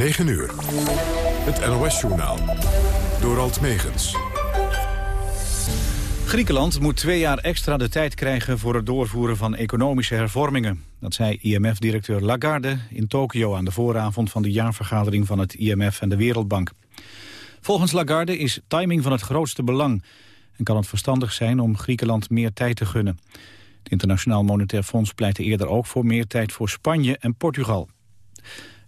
9 uur. Het NOS-journaal. Door Alt Megens. Griekenland moet twee jaar extra de tijd krijgen voor het doorvoeren van economische hervormingen. Dat zei IMF-directeur Lagarde in Tokio aan de vooravond van de jaarvergadering van het IMF en de Wereldbank. Volgens Lagarde is timing van het grootste belang en kan het verstandig zijn om Griekenland meer tijd te gunnen. Het Internationaal Monetair Fonds pleitte eerder ook voor meer tijd voor Spanje en Portugal.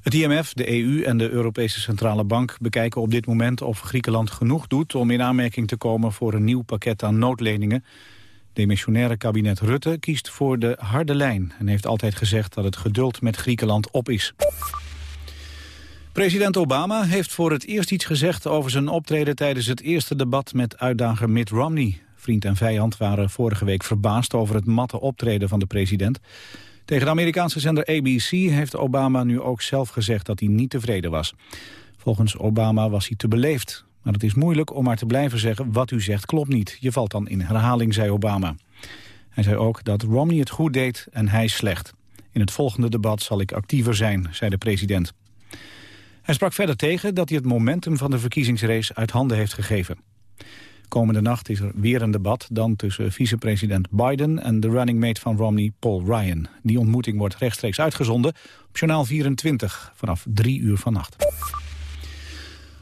Het IMF, de EU en de Europese Centrale Bank bekijken op dit moment of Griekenland genoeg doet om in aanmerking te komen voor een nieuw pakket aan noodleningen. Demissionaire kabinet Rutte kiest voor de harde lijn en heeft altijd gezegd dat het geduld met Griekenland op is. President Obama heeft voor het eerst iets gezegd over zijn optreden tijdens het eerste debat met uitdager Mitt Romney. Vriend en vijand waren vorige week verbaasd over het matte optreden van de president. Tegen de Amerikaanse zender ABC heeft Obama nu ook zelf gezegd dat hij niet tevreden was. Volgens Obama was hij te beleefd. Maar het is moeilijk om maar te blijven zeggen wat u zegt klopt niet. Je valt dan in herhaling, zei Obama. Hij zei ook dat Romney het goed deed en hij slecht. In het volgende debat zal ik actiever zijn, zei de president. Hij sprak verder tegen dat hij het momentum van de verkiezingsrace uit handen heeft gegeven. Komende nacht is er weer een debat, dan tussen vicepresident Biden en de running mate van Romney, Paul Ryan. Die ontmoeting wordt rechtstreeks uitgezonden op Journaal 24 vanaf drie uur vannacht.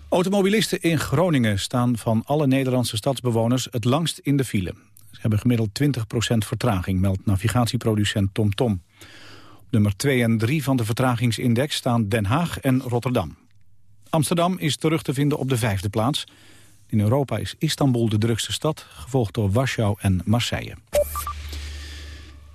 Automobilisten in Groningen staan van alle Nederlandse stadsbewoners het langst in de file. Ze hebben gemiddeld 20% vertraging, meldt navigatieproducent TomTom. Op nummer 2 en 3 van de vertragingsindex staan Den Haag en Rotterdam. Amsterdam is terug te vinden op de vijfde plaats. In Europa is Istanbul de drukste stad, gevolgd door Warschau en Marseille.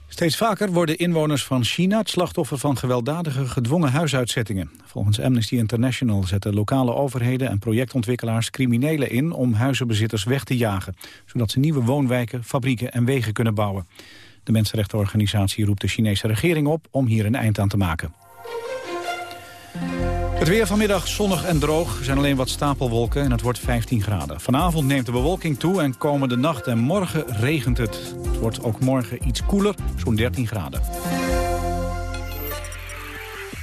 Steeds vaker worden inwoners van China het slachtoffer van gewelddadige gedwongen huisuitzettingen. Volgens Amnesty International zetten lokale overheden en projectontwikkelaars criminelen in om huizenbezitters weg te jagen, zodat ze nieuwe woonwijken, fabrieken en wegen kunnen bouwen. De mensenrechtenorganisatie roept de Chinese regering op om hier een eind aan te maken. Het weer vanmiddag zonnig en droog. Er zijn alleen wat stapelwolken en het wordt 15 graden. Vanavond neemt de bewolking toe en komende nacht en morgen regent het. Het wordt ook morgen iets koeler, zo'n 13 graden.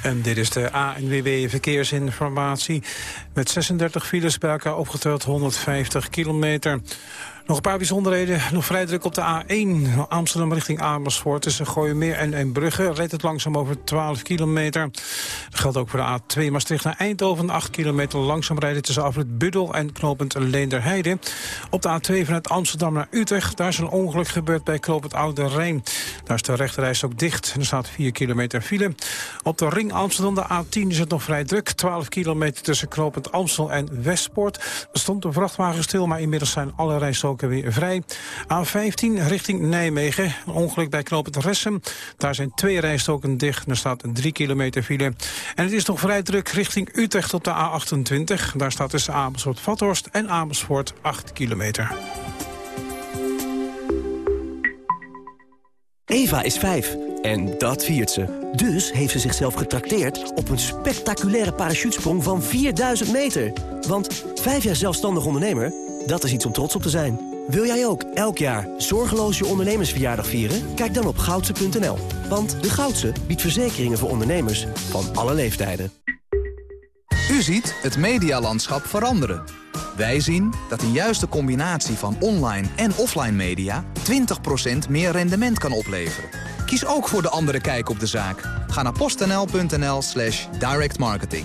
En dit is de ANWB Verkeersinformatie. Met 36 files bij elkaar opgeteld 150 kilometer. Nog een paar bijzonderheden. Nog vrij druk op de A1 Amsterdam richting Amersfoort. Tussen Gooimeer en Eembrugge rijdt het langzaam over 12 kilometer. Dat geldt ook voor de A2 Maastricht naar Eindhoven. 8 kilometer langzaam rijden tussen Afrit Buddel en knooppunt Leenderheide. Op de A2 vanuit Amsterdam naar Utrecht. Daar is een ongeluk gebeurd bij knooppunt Oude Rijn. Daar is de rechterreis ook dicht. Er staat 4 kilometer file. Op de ring Amsterdam, de A10, is het nog vrij druk. 12 kilometer tussen knooppunt Amstel en Westpoort. Er stond een vrachtwagen stil, maar inmiddels zijn alle rijstroken vrij. A15 richting Nijmegen. Ongeluk bij knooppunt Ressem. Daar zijn twee rijstoken dicht. Er staat een 3 kilometer file. En het is nog vrij druk richting Utrecht op de A28. Daar staat tussen Amersfoort-Vathorst en Amersfoort 8 kilometer. Eva is 5 en dat viert ze. Dus heeft ze zichzelf getrakteerd op een spectaculaire parachutesprong van 4000 meter. Want 5 jaar zelfstandig ondernemer dat is iets om trots op te zijn. Wil jij ook elk jaar zorgeloos je ondernemersverjaardag vieren? Kijk dan op goudse.nl. Want de Goudse biedt verzekeringen voor ondernemers van alle leeftijden. U ziet het medialandschap veranderen. Wij zien dat een juiste combinatie van online en offline media 20% meer rendement kan opleveren. Kies ook voor de andere kijk op de zaak. Ga naar postnl.nl slash directmarketing.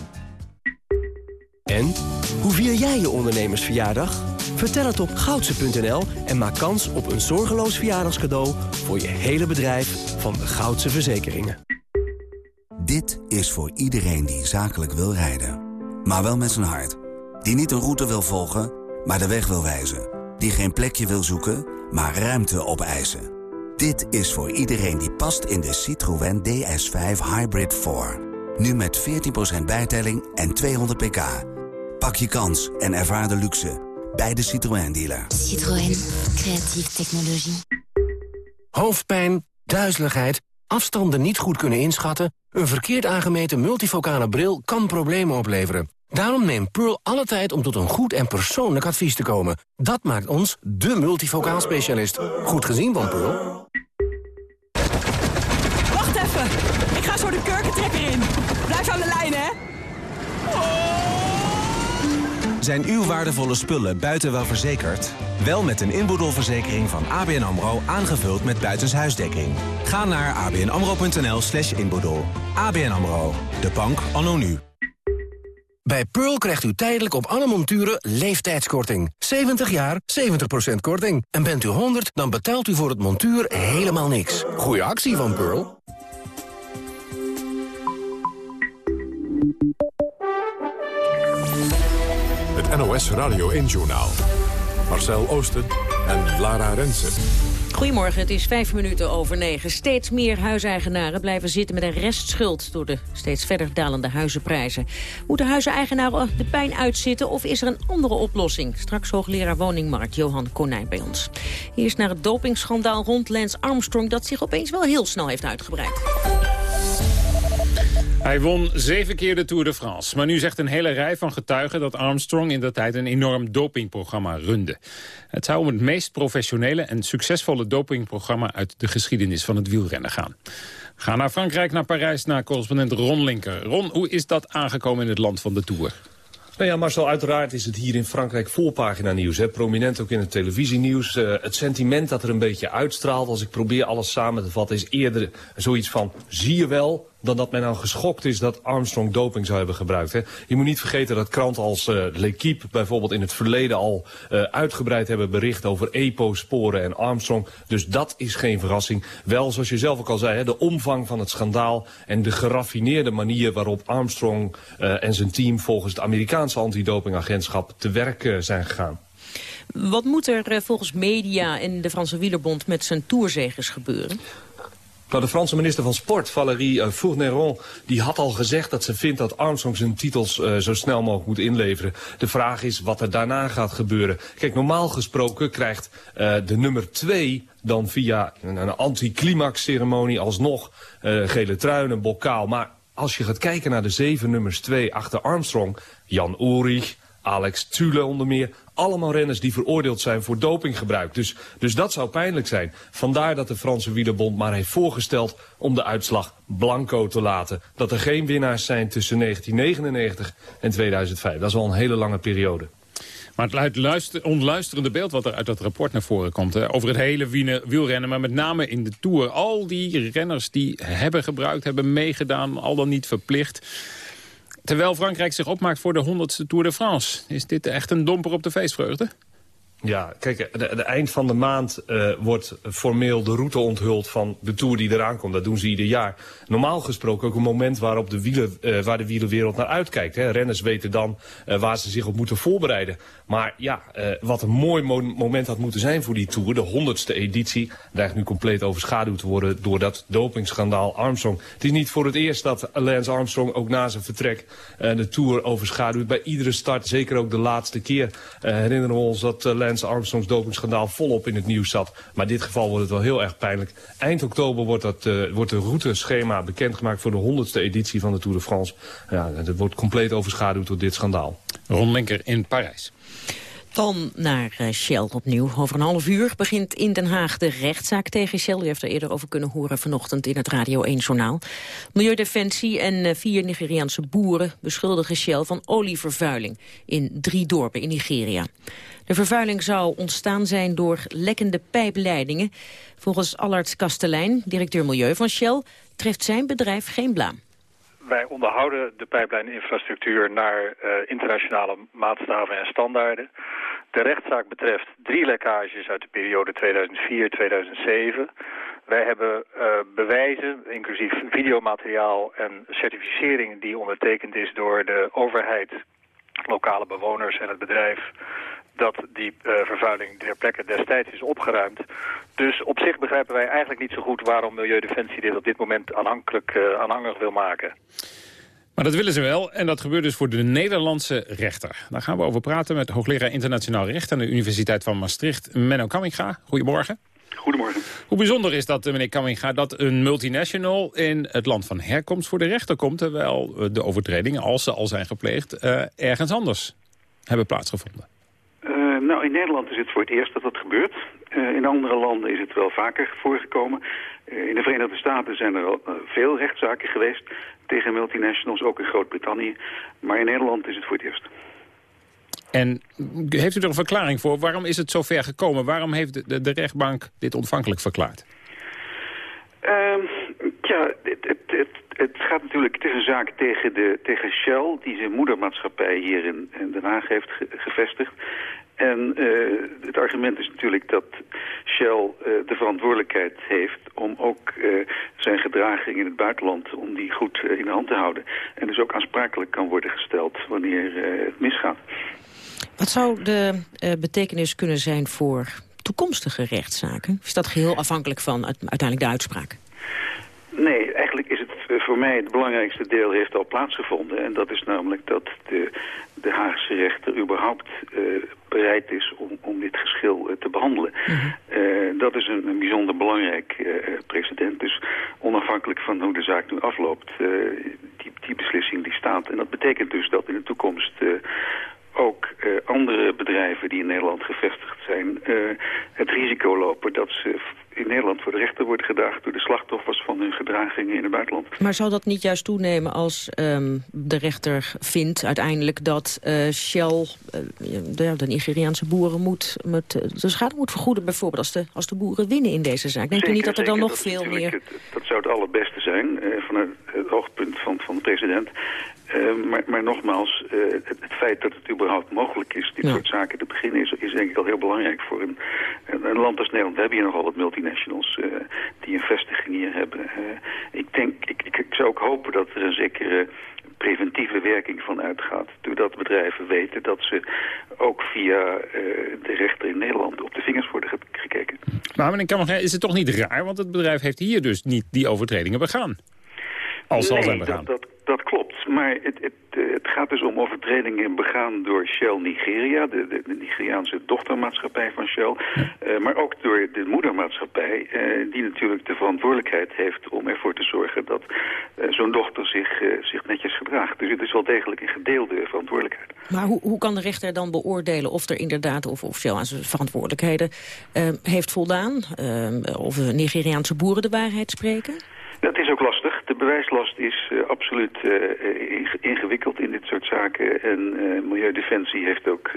En, hoe vier jij je ondernemersverjaardag? Vertel het op goudse.nl en maak kans op een zorgeloos verjaardagscadeau... voor je hele bedrijf van de Goudse Verzekeringen. Dit is voor iedereen die zakelijk wil rijden. Maar wel met zijn hart. Die niet een route wil volgen, maar de weg wil wijzen. Die geen plekje wil zoeken, maar ruimte opeisen. Dit is voor iedereen die past in de Citroën DS5 Hybrid 4. Nu met 14% bijtelling en 200 pk. Pak je kans en ervaar de luxe bij de Citroën dealer. Citroën, creatieve technologie. Hoofdpijn, duizeligheid, afstanden niet goed kunnen inschatten... een verkeerd aangemeten multifocale bril kan problemen opleveren. Daarom neemt Pearl alle tijd om tot een goed en persoonlijk advies te komen. Dat maakt ons de multifocaal specialist. Goed gezien van Pearl. Wacht even, ik ga zo de kurkentrekker in. Blijf aan de lijn, hè. Zijn uw waardevolle spullen buiten wel verzekerd? Wel met een inboedelverzekering van ABN AMRO aangevuld met buitenshuisdekking. Ga naar abnamro.nl slash inboedel. ABN AMRO, de bank anno nu. Bij Pearl krijgt u tijdelijk op alle monturen leeftijdskorting. 70 jaar, 70% korting. En bent u 100, dan betaalt u voor het montuur helemaal niks. Goeie actie van Pearl. NOS Radio 1-journaal. Marcel Oosten en Lara Rensen. Goedemorgen, het is vijf minuten over negen. Steeds meer huiseigenaren blijven zitten met een restschuld... door de steeds verder dalende huizenprijzen. Moeten huizeneigenaren de pijn uitzitten of is er een andere oplossing? Straks hoogleraar woningmarkt Johan Konijn bij ons. Eerst naar het dopingschandaal rond Lance Armstrong... dat zich opeens wel heel snel heeft uitgebreid. Hij won zeven keer de Tour de France. Maar nu zegt een hele rij van getuigen dat Armstrong in dat tijd een enorm dopingprogramma runde. Het zou om het meest professionele en succesvolle dopingprogramma uit de geschiedenis van het wielrennen gaan. Ga naar Frankrijk, naar Parijs, naar correspondent Ron Linker. Ron, hoe is dat aangekomen in het land van de Tour? Nou ja, Marcel, uiteraard is het hier in Frankrijk voorpagina nieuws. Hè? Prominent ook in het televisienieuws. Uh, het sentiment dat er een beetje uitstraalt, als ik probeer alles samen te vatten, is eerder zoiets van, zie je wel, dan dat men nou geschokt is dat Armstrong doping zou hebben gebruikt. Hè. Je moet niet vergeten dat kranten als uh, L'Equipe bijvoorbeeld in het verleden al uh, uitgebreid hebben bericht over EPO-sporen en Armstrong. Dus dat is geen verrassing. Wel, zoals je zelf ook al zei, hè, de omvang van het schandaal en de geraffineerde manier waarop Armstrong uh, en zijn team volgens het Amerikaanse antidopingagentschap te werk zijn gegaan. Wat moet er volgens media en de Franse Wielerbond met zijn toerzegers gebeuren? Nou, de Franse minister van Sport, Valérie uh, Fourneron, die had al gezegd dat ze vindt dat Armstrong zijn titels uh, zo snel mogelijk moet inleveren. De vraag is wat er daarna gaat gebeuren. Kijk, normaal gesproken krijgt uh, de nummer 2 dan via een, een anticlimax ceremonie alsnog gele trui, een bokaal. Maar als je gaat kijken naar de zeven nummers 2 achter Armstrong, Jan Ulrich, Alex Tule onder meer. Allemaal renners die veroordeeld zijn voor dopinggebruik. Dus, dus dat zou pijnlijk zijn. Vandaar dat de Franse wielerbond maar heeft voorgesteld om de uitslag blanco te laten. Dat er geen winnaars zijn tussen 1999 en 2005. Dat is al een hele lange periode. Maar het luister, ontluisterende beeld wat er uit dat rapport naar voren komt... Over het hele wielrennen, maar met name in de Tour. Al die renners die hebben gebruikt, hebben meegedaan, al dan niet verplicht... Terwijl Frankrijk zich opmaakt voor de 100ste Tour de France. Is dit echt een domper op de feestvreugde? Ja, kijk, de, de, eind van de maand uh, wordt formeel de route onthuld van de Tour die eraan komt. Dat doen ze ieder jaar. Normaal gesproken ook een moment waarop de wielen, uh, waar de wielerwereld naar uitkijkt. Hè. Renners weten dan uh, waar ze zich op moeten voorbereiden. Maar ja, wat een mooi mo moment had moeten zijn voor die Tour, de honderdste editie, dreigt nu compleet overschaduwd te worden door dat dopingschandaal Armstrong. Het is niet voor het eerst dat Lance Armstrong ook na zijn vertrek de Tour overschaduwt. Bij iedere start, zeker ook de laatste keer, herinneren we ons dat Lance Lance Armstrongs dopingschandaal volop in het nieuws zat. Maar in dit geval wordt het wel heel erg pijnlijk. Eind oktober wordt, dat, uh, wordt de routeschema bekendgemaakt voor de 100ste editie van de Tour de France. Ja, het wordt compleet overschaduwd door dit schandaal. Ron Linker in Parijs. Dan naar eh, Shell opnieuw. Over een half uur begint in Den Haag de rechtszaak tegen Shell. U heeft er eerder over kunnen horen vanochtend in het Radio 1-journaal. Milieudefensie en eh, vier Nigeriaanse boeren beschuldigen Shell van olievervuiling in drie dorpen in Nigeria. De vervuiling zou ontstaan zijn door lekkende pijpleidingen. Volgens Allard Kastelein, directeur Milieu van Shell, treft zijn bedrijf geen blaam wij onderhouden de pijplijninfrastructuur naar uh, internationale maatstaven en standaarden. De rechtszaak betreft drie lekkages uit de periode 2004-2007. Wij hebben uh, bewijzen, inclusief videomateriaal en certificering die ondertekend is door de overheid, lokale bewoners en het bedrijf dat die uh, vervuiling ter plekke destijds is opgeruimd. Dus op zich begrijpen wij eigenlijk niet zo goed waarom Milieudefensie dit op dit moment aanhankelijk, uh, aanhangig wil maken. Maar dat willen ze wel en dat gebeurt dus voor de Nederlandse rechter. Daar gaan we over praten met hoogleraar internationaal recht aan de Universiteit van Maastricht, Menno Kamminga. Goedemorgen. Goedemorgen. Hoe bijzonder is dat, meneer Kamminga, dat een multinational in het land van herkomst voor de rechter komt... terwijl de overtredingen, als ze al zijn gepleegd, uh, ergens anders hebben plaatsgevonden? In Nederland is het voor het eerst dat dat gebeurt. Uh, in andere landen is het wel vaker voorgekomen. Uh, in de Verenigde Staten zijn er al veel rechtszaken geweest tegen multinationals, ook in Groot-Brittannië. Maar in Nederland is het voor het eerst. En heeft u er een verklaring voor? Waarom is het zo ver gekomen? Waarom heeft de, de rechtbank dit ontvankelijk verklaard? Ehm, ja, het, het, het, het, gaat natuurlijk, het is een zaak tegen, de, tegen Shell, die zijn moedermaatschappij hier in, in Den Haag heeft gevestigd. En uh, het argument is natuurlijk dat Shell uh, de verantwoordelijkheid heeft om ook uh, zijn gedraging in het buitenland, om die goed in de hand te houden. En dus ook aansprakelijk kan worden gesteld wanneer het misgaat. Wat zou de betekenis kunnen zijn voor toekomstige rechtszaken? Is dat geheel afhankelijk van uiteindelijk de uitspraak? Nee, eigenlijk voor mij het belangrijkste deel heeft al plaatsgevonden. En dat is namelijk dat de, de Haagse rechter überhaupt uh, bereid is om, om dit geschil uh, te behandelen. Mm -hmm. dat is een, een bijzonder belangrijk precedent. Dus onafhankelijk van hoe de zaak nu afloopt, die, die beslissing die staat. En dat betekent dus dat in de toekomst ook uh, andere bedrijven die in Nederland gevestigd zijn... Uh, het risico lopen dat ze in Nederland voor de rechter worden gedaagd... door de slachtoffers van hun gedragingen in het buitenland. Maar zou dat niet juist toenemen als um, de rechter vindt uiteindelijk... dat uh, Shell de, de Nigeriaanse boeren moet, met, de schade moet vergoeden... bijvoorbeeld als de, als de boeren winnen in deze zaak? Denkt zeker, u niet dat er dan nog veel meer... Het, dat zou het allerbeste zijn vanuit het oogpunt van, van de president... Uh, maar, maar, nogmaals, uh, het, het, feit dat het überhaupt mogelijk is dit ja. soort zaken te beginnen is, is denk ik al heel belangrijk voor een, een, land als Nederland. We hebben hier nogal wat multinationals uh, die een vestiging hier hebben. ik denk, ik, ik, ik, zou ook hopen dat er een zekere preventieve werking van uitgaat. Doordat bedrijven weten dat ze ook via de rechter in Nederland op de vingers worden gekeken. Maar meneer Kammerger, is het toch niet raar? Want het bedrijf heeft hier dus niet die overtredingen begaan. Als nee, zijn begaan. Dat, dat, dat klopt. Maar het, het, het gaat dus om overtredingen begaan door Shell Nigeria, de, de, de Nigeriaanse dochtermaatschappij van Shell. Uh, maar ook door de moedermaatschappij, uh, die natuurlijk de verantwoordelijkheid heeft om ervoor te zorgen dat uh, zo'n dochter zich, zich netjes gedraagt. Dus het is wel degelijk een gedeelde verantwoordelijkheid. Maar hoe, hoe kan de rechter dan beoordelen of er inderdaad, of, of Shell aan zijn verantwoordelijkheden heeft voldaan? of de Nigeriaanse boeren de waarheid spreken? Dat is ook lastig. De bewijslast is uh, absoluut uh, ingewikkeld in dit soort zaken. En Milieudefensie heeft ook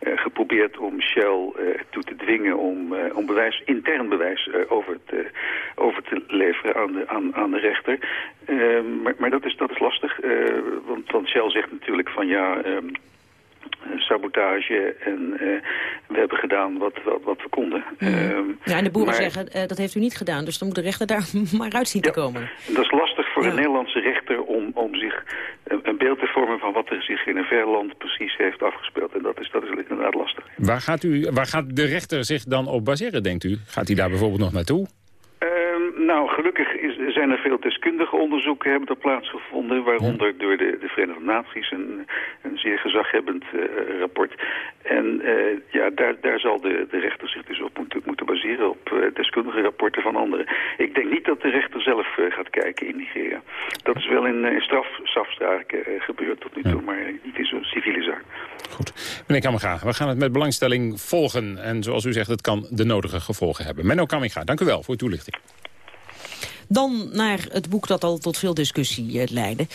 geprobeerd om Shell toe te dwingen om, om bewijs, intern bewijs over, te, over te leveren aan de, aan, aan de rechter. maar, maar dat is, dat is lastig, want, want Shell zegt natuurlijk van ja... Um, sabotage en uh, we hebben gedaan wat, wat, wat we konden. Mm. Um, ja, en de boeren maar, zeggen, uh, dat heeft u niet gedaan, dus dan moet de rechter daar maar uit zien ja, te komen. Dat is lastig voor ja. een Nederlandse rechter om, om zich een, een, beeld te vormen van wat er zich in een ver land precies heeft afgespeeld. En dat is, dat is inderdaad lastig. Waar gaat, u, waar gaat de rechter zich dan op baseren, denkt u? Gaat hij daar bijvoorbeeld nog naartoe? Nou, gelukkig is, zijn er veel deskundige onderzoeken hebben er plaatsgevonden, waaronder ja. door de, de Verenigde Naties een, een zeer gezaghebbend uh, rapport. En uh, ja, daar, daar zal de, de rechter zich dus op moeten, moeten baseren, op uh, deskundige rapporten van anderen. Ik denk niet dat de rechter zelf gaat kijken in Nigeria. Dat is wel in, in straf, strafzaken gebeurd tot nu toe, ja. maar niet in zo'n civiele zaak. Goed. Meneer Kammerga, we gaan het met belangstelling volgen. En zoals u zegt, het kan de nodige gevolgen hebben. Menno Kammerga, dank u wel voor uw toelichting. Dan naar het boek dat al tot veel discussie uh, leidde.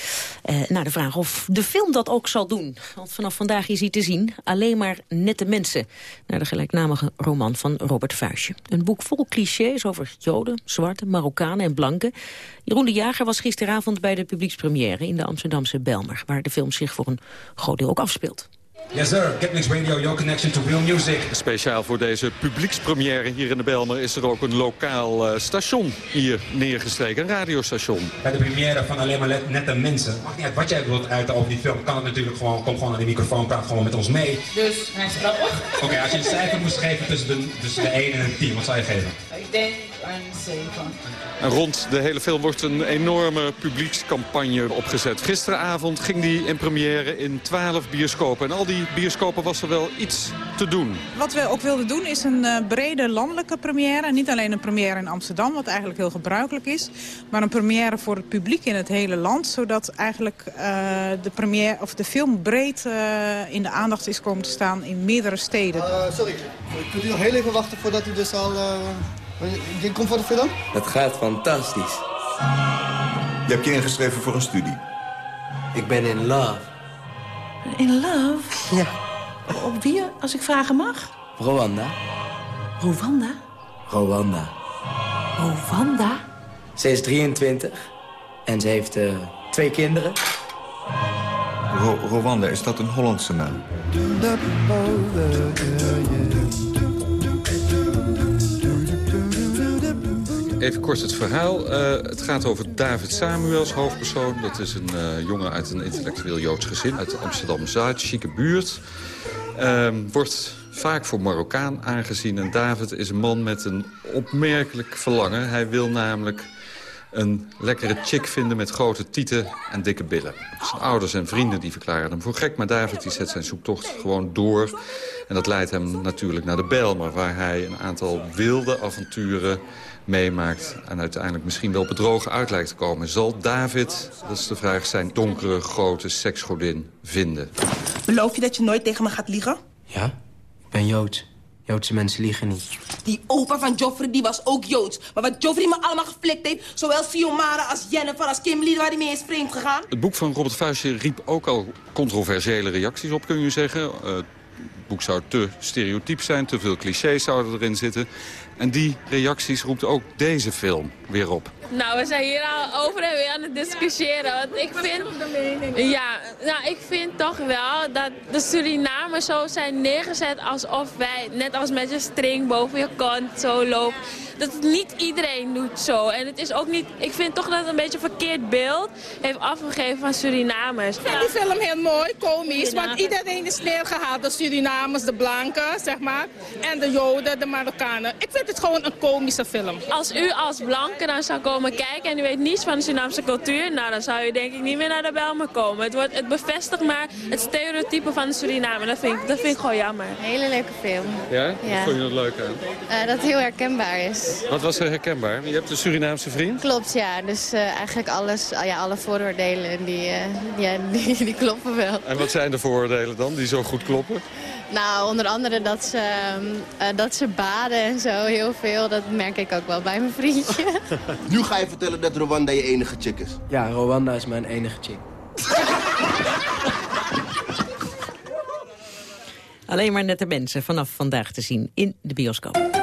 Uh, naar de vraag of de film dat ook zal doen. Want vanaf vandaag is hij te zien. Alleen maar nette mensen. Naar de gelijknamige roman van Robert Vuijsje. Een boek vol clichés over Joden, zwarte, Marokkanen en blanken. Jeroen de Jager was gisteravond bij de publiekspremière in de Amsterdamse Belmer. Waar de film zich voor een groot deel ook afspeelt. Yes sir, Getmix Radio, your connection to real music. Speciaal voor deze publiekspremière hier in de Belmer is er ook een lokaal uh, station hier neergestreken, een radiostation. Bij de première van Alleen maar nette mensen, maakt niet uit wat jij wilt uiten over die film, kan het natuurlijk gewoon, kom gewoon aan de microfoon, praat gewoon met ons mee. Dus, hij is grappig. Oké, okay, als je een cijfer moest geven tussen de, tussen de 1 en een 10, wat zou je geven? Ik denk een 7. En rond de hele film wordt een enorme publiekscampagne opgezet. Gisteravond ging die in première in 12 bioscopen. En al die bioscopen was er wel iets te doen. Wat we ook wilden doen is een uh, brede landelijke première. Niet alleen een première in Amsterdam, wat eigenlijk heel gebruikelijk is. Maar een première voor het publiek in het hele land. Zodat eigenlijk uh, de, première, of de film breed uh, in de aandacht is komen te staan in meerdere steden. sorry, kunt u nog heel even wachten voordat u dus al... Je komt voor de film? Het gaat fantastisch. Je hebt je ingeschreven voor een studie. Ik ben in love. In love? Ja. Op wie, als ik vragen mag? Rwanda. Rwanda? Rwanda. Rwanda? Ze is 23 en ze heeft uh, twee kinderen. Ro Rwanda, is dat een Hollandse naam? Even kort het verhaal. Uh, het gaat over David Samuels, hoofdpersoon. Dat is een uh, jongen uit een intellectueel Joods gezin uit Amsterdam-Zuid, chique buurt. Uh, wordt vaak voor Marokkaan aangezien. En David is een man met een opmerkelijk verlangen. Hij wil namelijk een lekkere chick vinden met grote tieten en dikke billen. Zijn ouders en vrienden die verklaren hem voor gek... maar David die zet zijn zoektocht gewoon door. En dat leidt hem natuurlijk naar de Bijlmer... waar hij een aantal wilde avonturen meemaakt... en uiteindelijk misschien wel bedrogen uit lijkt te komen. Zal David, dat is de vraag, zijn donkere, grote seksgodin vinden? Beloof je dat je nooit tegen me gaat liegen? Ja, ik ben Joods. Joodse mensen liegen niet. Die opa van Joffrey die was ook Joods. Maar wat Joffrey me allemaal geflikt heeft... zowel Siomara als Jennifer als Kimberly waar hij mee is vreemd gegaan... Het boek van Robert Vuijsje riep ook al controversiële reacties op, kun je zeggen. Uh, het boek zou te stereotyp zijn, te veel clichés zouden erin zitten. En die reacties roept ook deze film weer op. Nou, we zijn hier al over en weer aan het discussiëren. Want ik vind, ja, nou, ik vind toch wel dat de Surinamers zo zijn neergezet alsof wij, net als met je string boven je kont zo lopen. Dat niet iedereen doet zo. En het is ook niet, ik vind toch dat het een beetje een verkeerd beeld heeft afgegeven van Surinamers. Ik vind die film heel mooi, komisch, want iedereen is neergehaald. De Surinamers, de blanken, zeg maar, en de Joden, de Marokkanen. Ik vind het gewoon een komische film. Als u als blanke dan zou komen kijken en u weet niets van de Surinaamse cultuur... nou, dan zou u denk ik niet meer naar de Belmen komen. Het, wordt, het bevestigt maar het stereotype van de Surinamer. Dat vind ik, dat vind ik gewoon jammer. Hele leuke film. Ja? ja. Wat vond je dat leuk aan? Uh, dat het heel herkenbaar is. Wat was er herkenbaar? Je hebt een Surinaamse vriend? Klopt, ja. Dus uh, eigenlijk alles, ja, alle vooroordelen, die, uh, ja, die, die kloppen wel. En wat zijn de vooroordelen dan, die zo goed kloppen? Nou, onder andere dat ze, uh, dat ze baden en zo heel veel. Dat merk ik ook wel bij mijn vriendje. nu ga je vertellen dat Rwanda je enige chick is. Ja, Rwanda is mijn enige chick. Alleen maar nette mensen vanaf vandaag te zien in de bioscoop.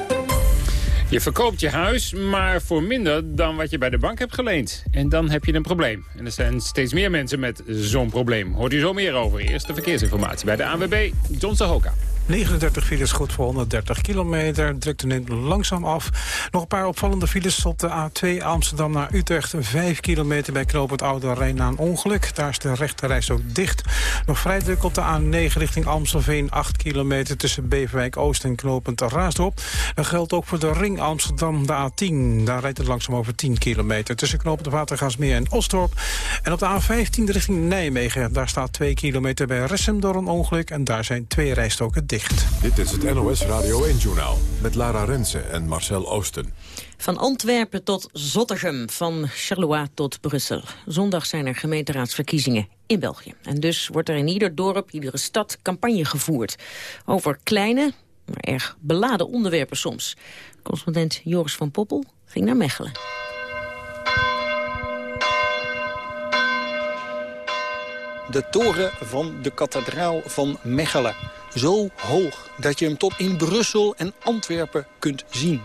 Je verkoopt je huis, maar voor minder dan wat je bij de bank hebt geleend. En dan heb je een probleem. En er zijn steeds meer mensen met zo'n probleem. Hoort u zo meer over. Eerste verkeersinformatie bij de ANWB, John Sahoka. 39 files goed voor 130 kilometer. Drukt er langzaam af. Nog een paar opvallende files op de A2 Amsterdam naar Utrecht. 5 kilometer bij knooppunt Oude Rijn na een ongeluk. Daar is de rechterreis ook dicht. Nog vrij druk op de A9 richting Amstelveen. 8 kilometer tussen Beverwijk Oost en knooppunt Raasdorp. Dat geldt ook voor de ring Amsterdam, de A10. Daar rijdt het langzaam over 10 kilometer. Tussen knooppunt Watergaasmeer en Osdorp. En op de A15 richting Nijmegen. Daar staat 2 kilometer bij Ressem door een ongeluk. En daar zijn twee rijstoken dicht. Dit is het NOS Radio 1-journaal met Lara Rensen en Marcel Oosten. Van Antwerpen tot Zottegem, van Charleroi tot Brussel. Zondag zijn er gemeenteraadsverkiezingen in België. En dus wordt er in ieder dorp, iedere stad campagne gevoerd. Over kleine, maar erg beladen onderwerpen soms. Correspondent Joris van Poppel ging naar Mechelen. De toren van de kathedraal van Mechelen. Zo hoog dat je hem tot in Brussel en Antwerpen kunt zien.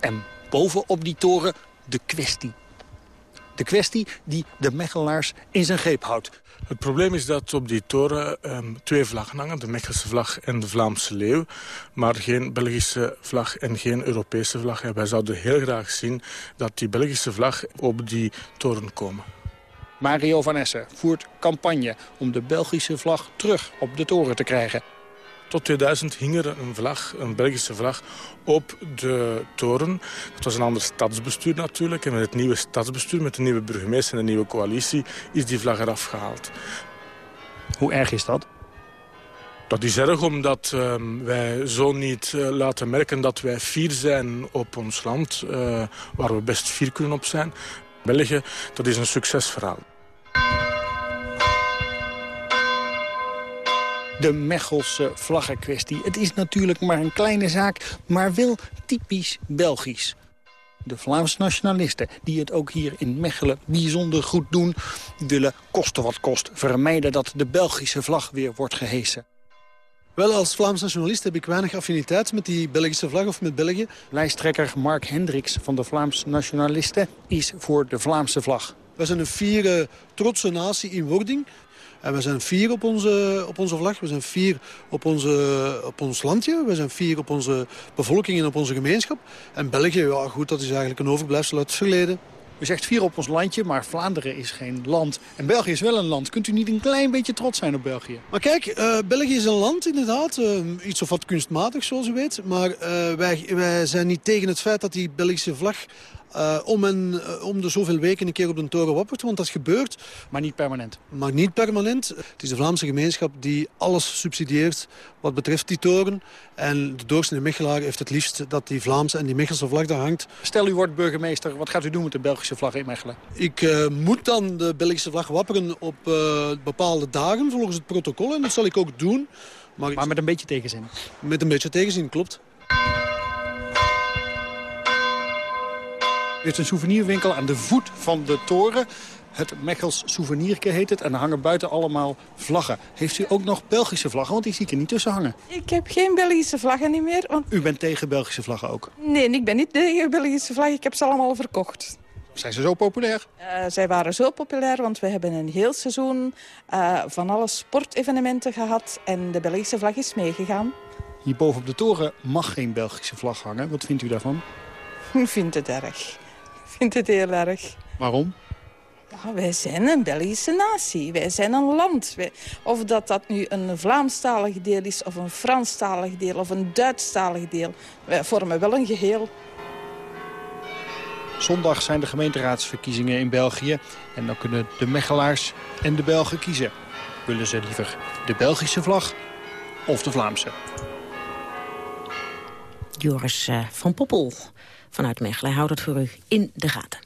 En bovenop die toren de kwestie. De kwestie die de Mechelaars in zijn greep houdt. Het probleem is dat op die toren um, twee vlaggen hangen. De Mechelse vlag en de Vlaamse leeuw. Maar geen Belgische vlag en geen Europese vlag. En wij zouden heel graag zien dat die Belgische vlag op die toren komen. Mario van Essen voert campagne om de Belgische vlag terug op de toren te krijgen. Tot 2000 hing er een vlag, een Belgische vlag, op de toren. Het was een ander stadsbestuur natuurlijk. En met het nieuwe stadsbestuur, met de nieuwe burgemeester en de nieuwe coalitie... is die vlag eraf gehaald. Hoe erg is dat? Dat is erg omdat uh, wij zo niet uh, laten merken dat wij fier zijn op ons land. Uh, waar we best fier kunnen op zijn. België, dat is een succesverhaal. De Mechelse vlaggenkwestie. Het is natuurlijk maar een kleine zaak, maar wel typisch Belgisch. De Vlaamse nationalisten, die het ook hier in Mechelen bijzonder goed doen... willen kosten wat kost vermijden dat de Belgische vlag weer wordt gehesen. Wel, als Vlaams nationalist heb ik weinig affiniteit met die Belgische vlag of met België. Lijsttrekker Mark Hendricks van de Vlaams Nationalisten is voor de Vlaamse vlag. We zijn een fiere, trotse natie in wording. En we zijn fier op onze, op onze vlag, we zijn fier op, onze, op ons landje, we zijn fier op onze bevolking en op onze gemeenschap. En België, ja goed, dat is eigenlijk een overblijfsel uit het verleden. U zegt fier op ons landje, maar Vlaanderen is geen land. En België is wel een land. Kunt u niet een klein beetje trots zijn op België? Maar kijk, uh, België is een land inderdaad. Uh, iets of wat kunstmatig, zoals u weet. Maar uh, wij, wij zijn niet tegen het feit dat die Belgische vlag uh, om, en, uh, om de zoveel weken een keer op de toren wappert. Want dat gebeurt. Maar niet permanent? Maar niet permanent. Het is de Vlaamse gemeenschap die alles subsidieert wat betreft die toren. En de doorsnee Mechelaar heeft het liefst dat die Vlaamse en die Mechelse vlag daar hangt. Stel u wordt burgemeester, wat gaat u doen met de Belgische vlag in Mechelen? Ik uh, moet dan de Belgische vlag wapperen op bepaalde dagen volgens het protocol. En dat zal ik ook doen. Maar, maar met een beetje tegenzin? Met een beetje tegenzin, klopt. Er is een souvenirwinkel aan de voet van de toren. Het Mechels Souvenirke heet het. En er hangen buiten allemaal vlaggen. Heeft u ook nog Belgische vlaggen? Want die zie ik er niet tussen hangen. Ik heb geen Belgische vlaggen niet meer. Want... U bent tegen Belgische vlaggen ook? Nee, ik ben niet tegen Belgische vlaggen. Ik heb ze allemaal verkocht. Zijn ze zo populair? Uh, zij waren zo populair, want we hebben een heel seizoen uh, van alle sportevenementen gehad. En de Belgische vlag is meegegaan. Hier boven op de toren mag geen Belgische vlag hangen. Wat vindt u daarvan? Ik vind het erg vind het heel erg. Waarom? Ja, wij zijn een Belgische natie. Wij zijn een land. of dat dat nu een Vlaamstalig deel is, of een Franstalig deel, of een Duitsstalig deel. Wij vormen wel een geheel. Zondag zijn de gemeenteraadsverkiezingen in België. En dan kunnen de Mechelaars en de Belgen kiezen. Willen ze liever de Belgische vlag of de Vlaamse? Joris uh, van Poppel vanuit Mechelen. Houdt het voor u in de gaten.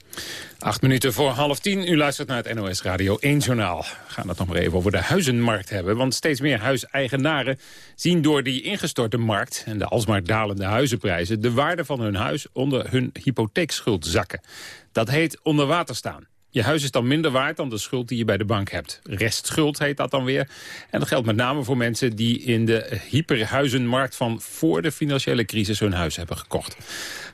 Acht minuten voor half tien. U luistert naar het NOS Radio 1 Journaal. We gaan het nog maar even over de huizenmarkt hebben. Want steeds meer huiseigenaren zien door die ingestorte markt... en de alsmaar dalende huizenprijzen... de waarde van hun huis onder hun hypotheekschuld zakken. Dat heet onder water staan. Je huis is dan minder waard dan de schuld die je bij de bank hebt. Restschuld heet dat dan weer. En dat geldt met name voor mensen die in de hyperhuizenmarkt van voor de financiële crisis hun huis hebben gekocht.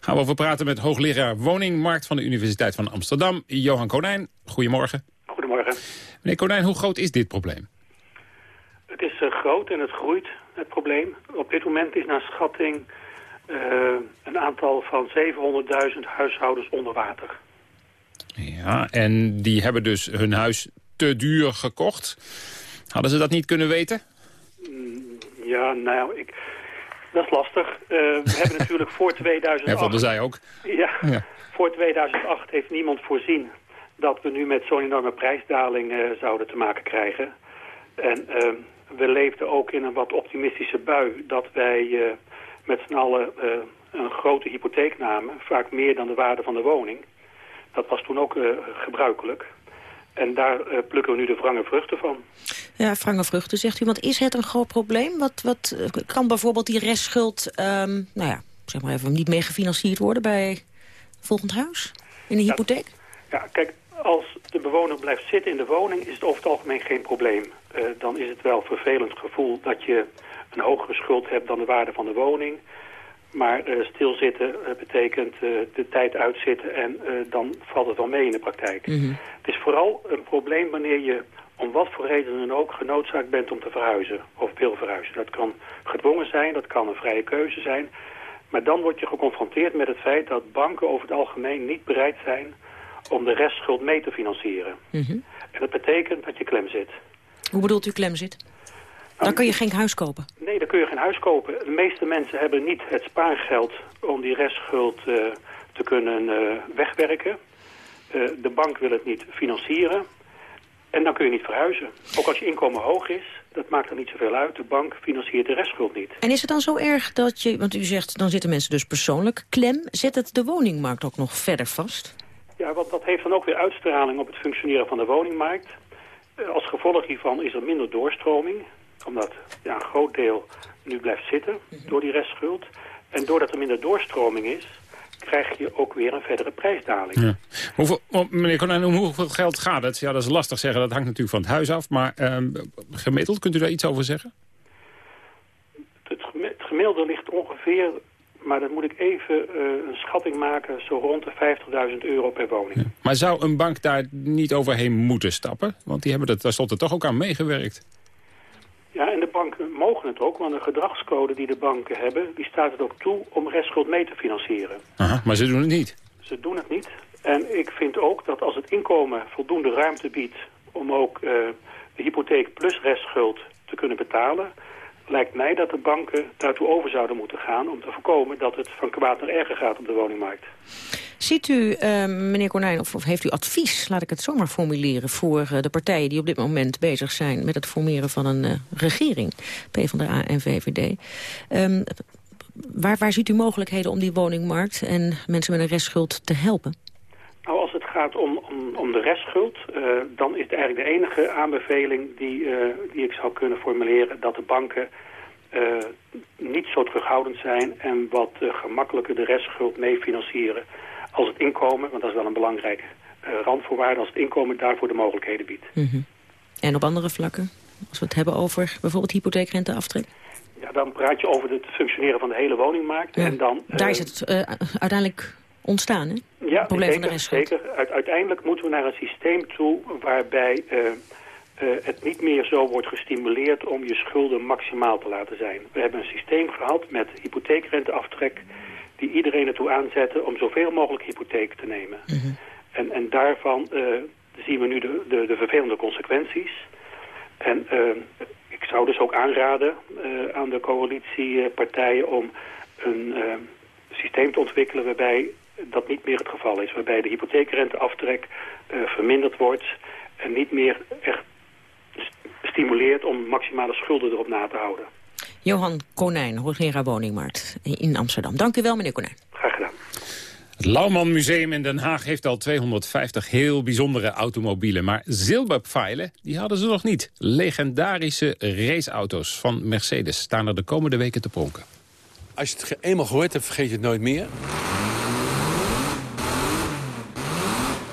Gaan we over praten met hoogleraar woningmarkt van de Universiteit van Amsterdam, Johan Konijn. Goedemorgen. Goedemorgen. Meneer Konijn, hoe groot is dit probleem? Het is uh, groot en het groeit, het probleem. Op dit moment is naar schatting uh, een aantal van 700.000 huishoudens onder water. Ja, en die hebben dus hun huis te duur gekocht. Hadden ze dat niet kunnen weten? Mm, ja, nou, ik, dat is lastig. Uh, we hebben natuurlijk voor 2008... Ja, vonden zij ook. Ja, ja, voor 2008 heeft niemand voorzien dat we nu met zo'n enorme prijsdaling uh, zouden te maken krijgen. En uh, we leefden ook in een wat optimistische bui dat wij met z'n allen een grote hypotheek namen. Vaak meer dan de waarde van de woning. Dat was toen ook uh, gebruikelijk. En daar uh, plukken we nu de wrange vruchten van. Ja, wrange vruchten, zegt u. Want is het een groot probleem? Wat, wat eh, kan bijvoorbeeld die restschuld, um, nou ja, zeg maar even, niet meer gefinancierd worden bij volgend huis? In een hypotheek? Ja, ja, kijk, als de bewoner blijft zitten in de woning is het over het algemeen geen probleem. Uh, dan is het wel een vervelend gevoel dat je een hogere schuld hebt dan de waarde van de woning. Maar uh, stilzitten uh, betekent uh, de tijd uitzitten en dan valt het wel mee in de praktijk. Mhm. Het is vooral een probleem wanneer je om wat voor redenen ook genoodzaakt bent om te verhuizen of wil verhuizen. Dat kan gedwongen zijn, dat kan een vrije keuze zijn. Maar dan word je geconfronteerd met het feit dat banken over het algemeen niet bereid zijn om de restschuld mee te financieren. Mhm. En dat betekent dat je klem zit. Hoe bedoelt u klem zit? Dan kun je geen huis kopen? Nee, dan kun je geen huis kopen. De meeste mensen hebben niet het spaargeld om die restschuld uh, te kunnen uh, wegwerken. Uh, de bank wil het niet financieren. En dan kun je niet verhuizen. Ook als je inkomen hoog is, dat maakt er niet zoveel uit. De bank financiert de restschuld niet. En is het dan zo erg dat je, want u zegt, dan zitten mensen dus persoonlijk klem. Zet het de woningmarkt ook nog verder vast? Ja, want dat heeft dan ook weer uitstraling op het functioneren van de woningmarkt. Als gevolg hiervan is er minder doorstroming omdat ja, een groot deel nu blijft zitten door die restschuld. En doordat er minder doorstroming is, krijg je ook weer een verdere prijsdaling. Ja. Hoeveel, meneer Konijn, om hoeveel geld gaat het? Ja, dat is lastig zeggen, dat hangt natuurlijk van het huis af. Maar uh, gemiddeld, kunt u daar iets over zeggen? gemiddelde ligt ongeveer, maar dat moet ik even uh, een schatting maken, zo rond de 50.000 euro per woning. Maar zou een bank daar niet overheen moeten stappen? Want die hebben er tenslotte toch ook aan meegewerkt. Ja, en de banken mogen het ook, want de gedragscode die de banken hebben... die staat het ook toe om restschuld mee te financieren. Aha, maar ze doen het niet. Ze doen het niet. En ik vind ook dat als het inkomen voldoende ruimte biedt... om ook uh, de hypotheek plus restschuld te kunnen betalen... lijkt mij dat de banken daartoe over zouden moeten gaan... om te voorkomen dat het van kwaad naar erger gaat op de woningmarkt. Ziet u, uh, meneer Konijn, of, heeft u advies, laat ik het zomaar formuleren... voor uh, de partijen die op dit moment bezig zijn met het formeren van een uh, regering? PvdA en VVD. Um, waar, waar ziet u mogelijkheden om die woningmarkt en mensen met een restschuld te helpen? Nou, als het gaat om, om, om de restschuld, uh, dan is het eigenlijk de enige aanbeveling die, uh, die ik zou kunnen formuleren... dat de banken uh, niet zo terughoudend zijn en wat gemakkelijker de restschuld mee financieren... als het inkomen, want dat is wel een belangrijke randvoorwaarde... als het inkomen daarvoor de mogelijkheden biedt. Mm -hmm. En op andere vlakken? Als we het hebben over bijvoorbeeld hypotheekrenteaftrek? Ja, dan praat je over het functioneren van de hele woningmarkt. Ja. En dan, Daar is het uiteindelijk ontstaan, hè? Ja, het probleem zeker, van de restschuld. zeker. uiteindelijk moeten we naar een systeem toe waarbij het niet meer zo wordt gestimuleerd om je schulden maximaal te laten zijn. We hebben een systeem gehad met hypotheekrenteaftrek die iedereen ertoe aanzetten om zoveel mogelijk hypotheek te nemen. -hmm. en, en daarvan uh, zien we nu de, de, de vervelende consequenties. En ik zou dus ook aanraden aan de coalitiepartijen om een systeem te ontwikkelen waarbij dat niet meer het geval is. Waarbij de hypotheekrenteaftrek verminderd wordt en niet meer echt stimuleert om maximale schulden erop na te houden. Johan Konijn, hoogleraar woningmarkt in Amsterdam. Dank u wel, meneer Konijn. Graag gedaan. Het Lauwman Museum in Den Haag heeft al 250 heel bijzondere automobielen. Maar zilverpfeilen, die hadden ze nog niet. Legendarische raceauto's van Mercedes staan er de komende weken te pronken. Als je het eenmaal gehoord hebt, vergeet je het nooit meer.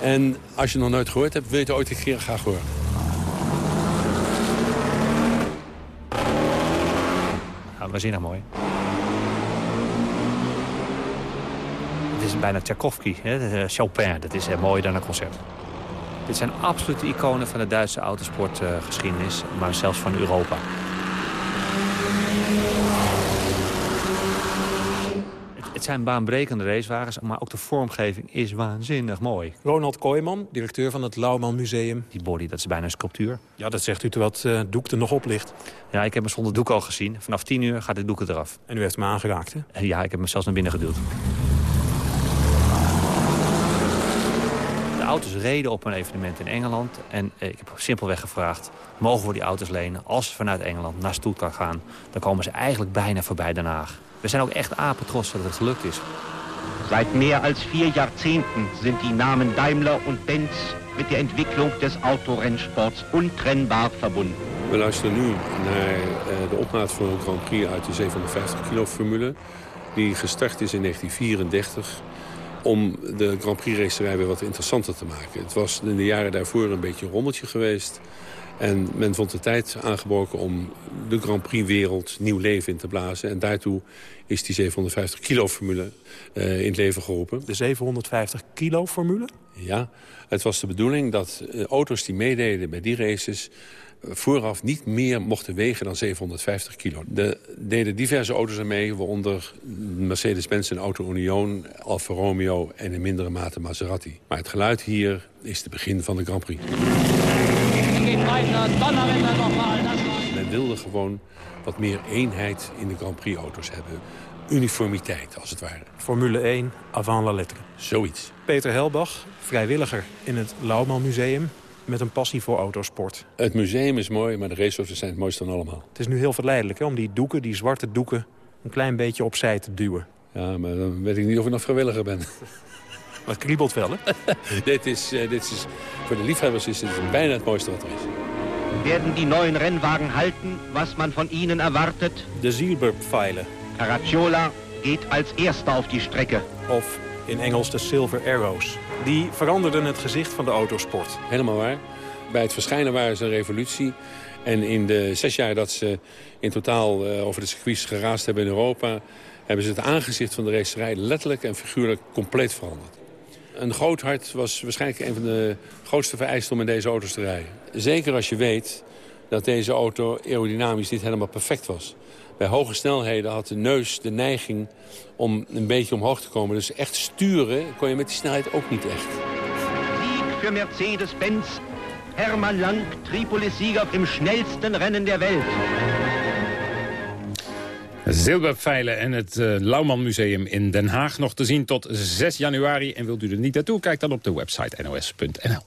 En als je het nog nooit gehoord hebt, wil je het ooit een keer graag horen. Nou, waanzinnig mooi. Het is bijna Tchaikovsky, hè? Chopin. Dat is mooier dan een concert. Dit zijn absolute iconen van de Duitse autosportgeschiedenis, uh, maar zelfs van Europa. Het zijn baanbrekende racewagens, maar ook de vormgeving is waanzinnig mooi. Ronald Kooijman, directeur van het Lauwman Museum. Die body, dat is bijna een sculptuur. Ja, dat zegt u terwijl het uh, doek er nog op ligt. Ja, ik heb hem zonder doek al gezien. Vanaf 10 uur gaat de doek eraf. En u heeft hem aangeraakt, hè? Ja, ik heb hem zelfs naar binnen geduwd. De auto's reden op een evenement in Engeland. En ik heb simpelweg gevraagd, mogen we die auto's lenen? Als ze vanuit Engeland naar Stuttgart gaan, dan komen ze eigenlijk bijna voorbij Den Haag. We zijn ook echt apetrots dat het gelukt is. Seit meer als vier Jahrzehnten sind die Namen Daimler und Benz mit der Entwicklung des Autorennsports untrennbar verbunden. We luisteren nu naar uh, de opmaat van een Grand Prix uit de 750 kilo formule. Die gestart is in 1934 om de Grand Prix racerij weer wat interessanter te maken. Het was in de jaren daarvoor een beetje een rommeltje geweest. En men vond de tijd aangebroken om de Grand Prix-wereld nieuw leven in te blazen. En daartoe is die 750 kilo formule uh, in het leven geroepen. De 750 kilo formule? Ja, het was de bedoeling dat uh, auto's die meededen bij die races vooraf niet meer mochten wegen dan 750 kilo. Er deden diverse auto's aan mee, waaronder Mercedes-Benz en Auto Union, Alfa Romeo en in mindere mate Maserati. Maar het geluid hier is het begin van de Grand Prix. Men wilde gewoon wat meer eenheid in de Grand Prix-auto's hebben. Uniformiteit, als het ware. Formule 1, avant la lettre. Zoiets. Peter Helbach, vrijwilliger in het Lauwman Museum met een passie voor autosport. Het museum is mooi, maar de raceauto's zijn het mooiste van allemaal. Het is nu heel verleidelijk hè, om die doeken, die zwarte doeken... een klein beetje opzij te duwen. Ja, maar dan weet ik niet of ik nog vrijwilliger ben. Maar het kriebelt wel, hè? dit, is, uh, dit is, voor de liefhebbers is het bijna het mooiste wat er is. Werden die neuen Rennwagen halten, was man von ihnen erwartet? De Silberpfeile. Caracciola geht als erster auf die Strecke. Of in Engels de Silver Arrows. Die veranderden het gezicht van de autosport. Helemaal waar. Bij het verschijnen waren ze een revolutie. En in de zes jaar dat ze in totaal over de circuits geraast hebben in Europa... hebben ze het aangezicht van de racerij letterlijk en figuurlijk compleet veranderd. Een groot hart was waarschijnlijk een van de grootste vereisten om in deze auto's te rijden. Zeker als je weet dat deze auto aerodynamisch niet helemaal perfect was. Bij hoge snelheden had de neus de neiging om een beetje omhoog te komen. Dus echt sturen kon je met die snelheid ook niet echt. Für Mercedes-Benz. Hermann Lang, Tripolis-Sieger im schnellsten Rennen der Welt. Zilverpfeilen en het uh, Lauwman Museum in Den Haag nog te zien tot 6 januari. En wilt u er niet naartoe, kijk dan op de website nos.nl.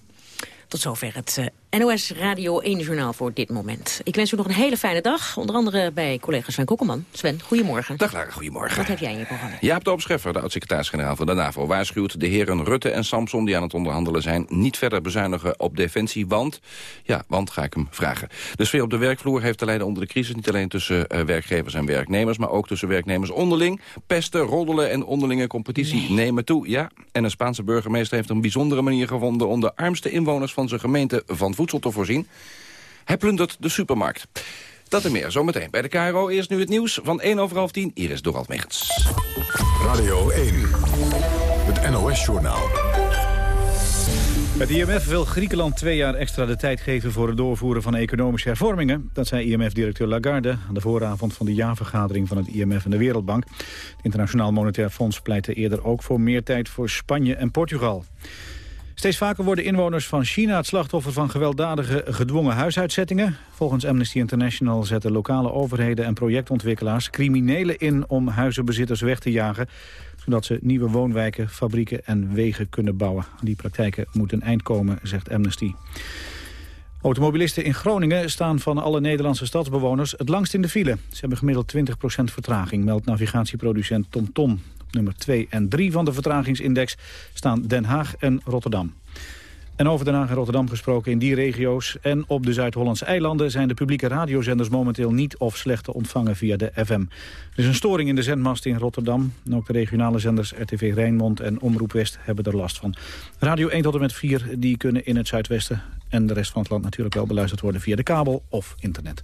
Tot zover het uh, NOS Radio 1 Journaal voor dit moment. Ik wens u nog een hele fijne dag. Onder andere bij collega Sven Kokkelman. Sven, goedemorgen. Dag Lara, goedemorgen. Wat heb jij in je programma? Jaap de Scheffer, de oud-secretaris-generaal van de NAVO... waarschuwt de heren Rutte en Samson die aan het onderhandelen zijn... niet verder bezuinigen op defensie, want... Ja, want ga ik hem vragen. De sfeer op de werkvloer heeft te lijden onder de crisis... niet alleen tussen uh, werkgevers en werknemers... maar ook tussen werknemers onderling. Pesten, roddelen en onderlinge competitie nemen toe. Ja, en een Spaanse burgemeester heeft een bijzondere manier gevonden... om de armste inwoners van zijn gemeente van voedsel te voorzien. Hij plundert de supermarkt. Dat en meer zometeen bij de KRO. Eerst nu het nieuws van 1 over half 10. Hier is Dorald Megens. Radio 1, het NOS-journaal. Het IMF wil Griekenland twee jaar extra de tijd geven voor het doorvoeren van economische hervormingen. Dat zei IMF-directeur Lagarde aan de vooravond van de jaarvergadering van het IMF en de Wereldbank. Het Internationaal Monetair Fonds pleitte eerder ook voor meer tijd voor Spanje en Portugal. Steeds vaker worden inwoners van China het slachtoffer van gewelddadige gedwongen huisuitzettingen. Volgens Amnesty International zetten lokale overheden en projectontwikkelaars criminelen in om huizenbezitters weg te jagen, zodat ze nieuwe woonwijken, fabrieken en wegen kunnen bouwen. Die praktijken moeten een eind komen, zegt Amnesty. Automobilisten in Groningen staan van alle Nederlandse stadsbewoners het langst in de file. Ze hebben gemiddeld 20% vertraging, meldt navigatieproducent TomTom. Tom nummer 2 en 3 van de vertragingsindex staan Den Haag en Rotterdam. En over Den Haag en Rotterdam gesproken in die regio's en op de Zuid-Hollandse eilanden zijn de publieke radiozenders momenteel niet of slecht te ontvangen via de FM. Er is een storing in de zendmast in Rotterdam. Ook de regionale zenders RTV Rijnmond en Omroep West hebben er last van. Radio 1 tot en met 4 die kunnen in het zuidwesten en de rest van het land natuurlijk wel beluisterd worden via de kabel of internet.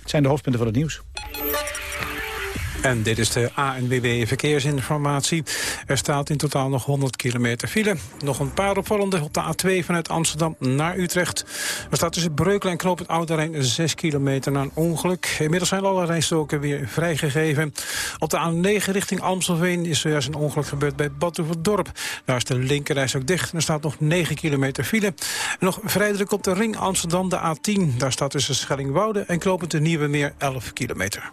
Het zijn de hoofdpunten van het nieuws. En dit is de ANWB Verkeersinformatie. Er staat in totaal nog 100 kilometer file. Nog een paar opvallende op de A2 vanuit Amsterdam naar Utrecht. Er staat tussen Breukelen en Knoop het Oude Rijn 6 kilometer na een ongeluk. Inmiddels zijn alle rijstroken weer vrijgegeven. Op de A9 richting Amstelveen is zojuist een ongeluk gebeurd bij Dorp. Daar is de linkerreis ook dicht. Er staat nog 9 kilometer file. En nog vrij druk op de ring Amsterdam, de A10. Daar staat tussen Schellingwoude en Knoop de Nieuwe Meer 11 kilometer.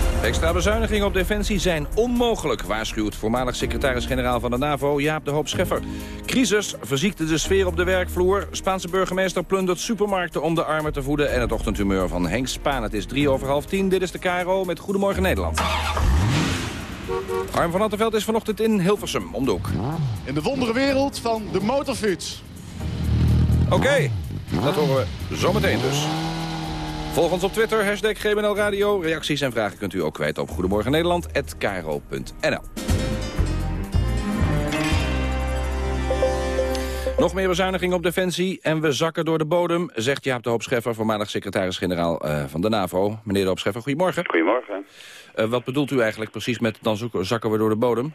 Extra bezuinigingen op defensie zijn onmogelijk, waarschuwt voormalig secretaris-generaal van de NAVO Jaap de Hoop Scheffer. Crisis verziekte de sfeer op de werkvloer. Spaanse burgemeester plundert supermarkten om de armen te voeden. En het ochtendhumeur van Henk Spaan. Het is drie over half tien. Dit is de KRO met Goedemorgen Nederland. Arm van Attenveld is vanochtend in Hilversum, om de hoek. In de wondere wereld van de motorfiets. Oké, dat horen we zometeen dus. Volg ons op Twitter, hashtag Radio. Reacties en vragen kunt u ook kwijt op Goedemorgen Nederland@kro.nl. Nog meer bezuiniging op defensie en we zakken door de bodem, zegt Jaap de Hoop Scheffer, voormalig secretaris-generaal uh, van de NAVO. Meneer de Hoop Scheffer, goedemorgen. Goedemorgen. Uh, wat bedoelt u eigenlijk precies met dan zakken we door de bodem?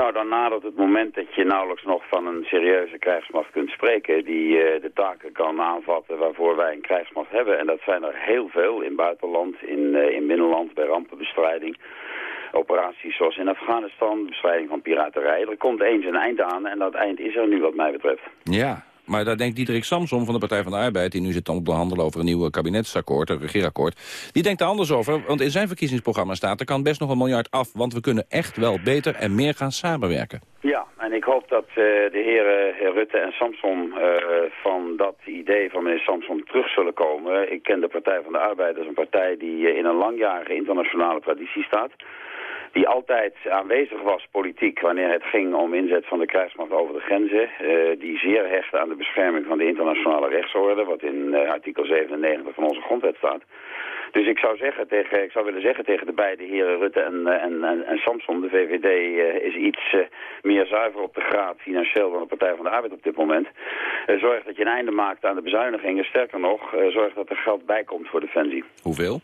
Nou, dan nadert het moment dat je nauwelijks nog van een serieuze krijgsmacht kunt spreken... die uh, de taken kan aanvatten waarvoor wij een krijgsmacht hebben. En dat zijn er heel veel in buitenland, in, uh, in binnenland, bij rampenbestrijding. Operaties zoals in Afghanistan, bestrijding van piraterij. Er komt eens een eind aan en dat eind is er nu wat mij betreft. Ja, maar daar denkt Diederik Samson van de Partij van de Arbeid... die nu zit te handelen over een nieuw kabinetsakkoord, een regeerakkoord... die denkt er anders over, want in zijn verkiezingsprogramma staat... er kan best nog een miljard af, want we kunnen echt wel beter en meer gaan samenwerken. Ja, en ik hoop dat uh, de heren Rutte en Samson uh, van dat idee van meneer Samson terug zullen komen. Ik ken de Partij van de Arbeid als een partij die in een langjarige internationale traditie staat die altijd aanwezig was politiek wanneer het ging om inzet van de krijgsmacht over de grenzen. Uh, die zeer hecht aan de bescherming van de internationale rechtsorde, wat in uh, artikel 97 van onze grondwet staat. Dus ik zou, zeggen tegen, ik zou willen zeggen tegen de beide heren Rutte en, en, en, en Samson, de VVD is iets meer zuiver op de graad financieel dan de Partij van de Arbeid op dit moment. Uh, zorg dat je een einde maakt aan de bezuinigingen. Sterker nog, zorg dat er geld bij komt voor Defensie. Hoeveel?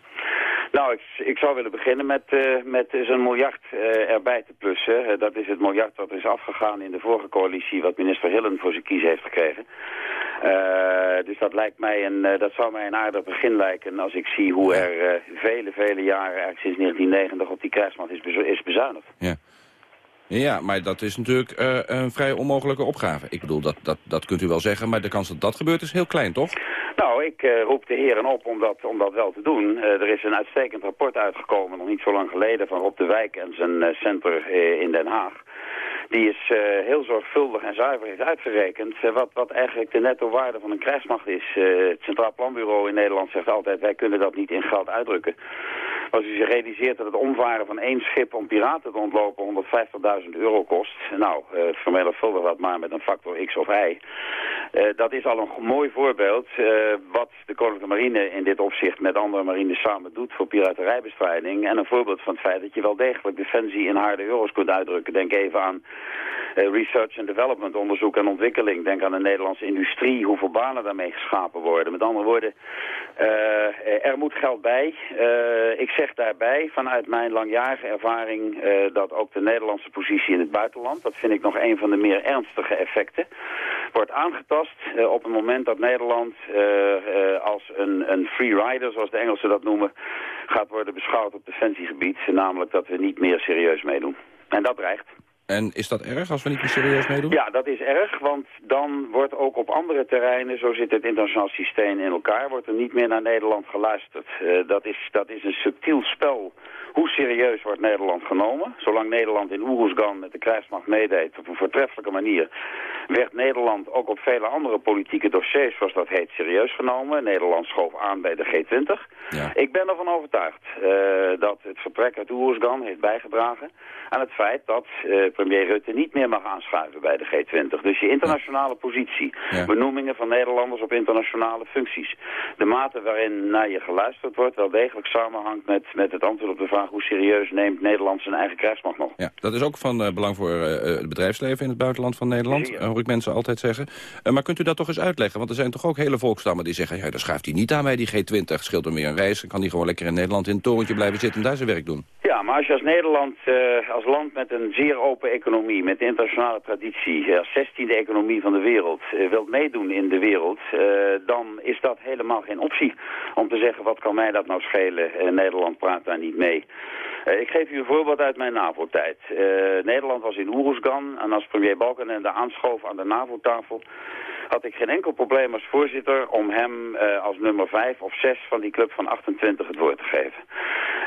Nou, ik, ik zou willen beginnen met, uh, met zo'n miljard uh, erbij te plussen. Uh, dat is het miljard dat is afgegaan in de vorige coalitie... wat minister Hillen voor zijn kies heeft gekregen. dus dat, lijkt mij een, dat zou mij een aardig begin lijken... als ik zie hoe er vele, vele jaren, eigenlijk sinds 1990... op die krijgsmacht is, is bezuinigd. Ja. Ja, maar dat is natuurlijk een vrij onmogelijke opgave. Ik bedoel, dat, dat, dat kunt u wel zeggen, maar de kans dat dat gebeurt is heel klein, toch? Nou, ik uh, roep de heren op om dat, om dat wel te doen. Uh, er is een uitstekend rapport uitgekomen, nog niet zo lang geleden, van Rob de Wijk en zijn center in Den Haag. Die is uh, heel zorgvuldig en zuiver heeft uitgerekend uh, wat, wat eigenlijk de netto waarde van een krijgsmacht is. Uh, het Centraal Planbureau in Nederland zegt altijd, wij kunnen dat niet in geld uitdrukken. Als u zich realiseert dat het omvaren van één schip om piraten te ontlopen 150.000 euro kost, nou, uh, vermenigvuldig dat maar met een factor x of y. Uh, dat is al een mooi voorbeeld uh, wat de Koninklijke Marine in dit opzicht met andere marines samen doet voor piraterijbestrijding. En een voorbeeld van het feit dat je wel degelijk defensie in harde euro's kunt uitdrukken. Denk even aan research and development, onderzoek en ontwikkeling. Denk aan de Nederlandse industrie, hoeveel banen daarmee geschapen worden. Met andere woorden, er moet geld bij. Ik zeg daarbij vanuit mijn langjarige ervaring dat ook de Nederlandse positie in het buitenland, dat vind ik nog een van de meer ernstige effecten, wordt aangetast op het moment dat Nederland als een, een free rider, zoals de Engelsen dat noemen, gaat worden beschouwd op defensiegebied. Namelijk dat we niet meer serieus meedoen. En dat dreigt. En is dat erg als we niet meer serieus meedoen? Ja, dat is erg, want dan wordt ook op andere terreinen, zo zit het internationaal systeem in elkaar, wordt er niet meer naar Nederland geluisterd. Uh, dat, is, dat is een subtiel spel. Hoe serieus wordt Nederland genomen? Zolang Nederland in Oeroesgan met de krijgsmacht meedeed op een voortreffelijke manier, werd Nederland ook op vele andere politieke dossiers, zoals dat heet, serieus genomen. Nederland schoof aan bij de G20. Ja. Ik ben ervan overtuigd uh, dat het vertrek uit Oeroesgan heeft bijgedragen aan het feit dat uh, premier Rutte niet meer mag aanschuiven bij de G20. Dus je internationale positie, ja. benoemingen van Nederlanders op internationale functies. De mate waarin naar je geluisterd wordt wel degelijk samenhangt met, met het antwoord op de vraag hoe serieus neemt Nederland zijn eigen krijgsmacht nog. Ja, dat is ook van uh, belang voor uh, het bedrijfsleven in het buitenland van Nederland, uh, hoor ik mensen altijd zeggen. maar kunt u dat toch eens uitleggen? Want er zijn toch ook hele volkstammen die zeggen, ja, daar schuift hij niet aan bij die G20, scheelt er meer een reis, dan kan hij gewoon lekker in Nederland in een torentje blijven zitten en daar zijn werk doen. Maar als je als Nederland, als land met een zeer open economie, met internationale traditie, als zestiende economie van de wereld, uh, wilt meedoen in de wereld, dan is dat helemaal geen optie. Om te zeggen, wat kan mij dat nou schelen? Nederland praat daar niet mee. ik geef u een voorbeeld uit mijn NAVO-tijd. Nederland was in Oeroesgan en als premier Balkenende aanschoof aan de NAVO-tafel had ik geen enkel probleem als voorzitter om hem uh, als nummer 5 of 6 van die club van 28 het woord te geven.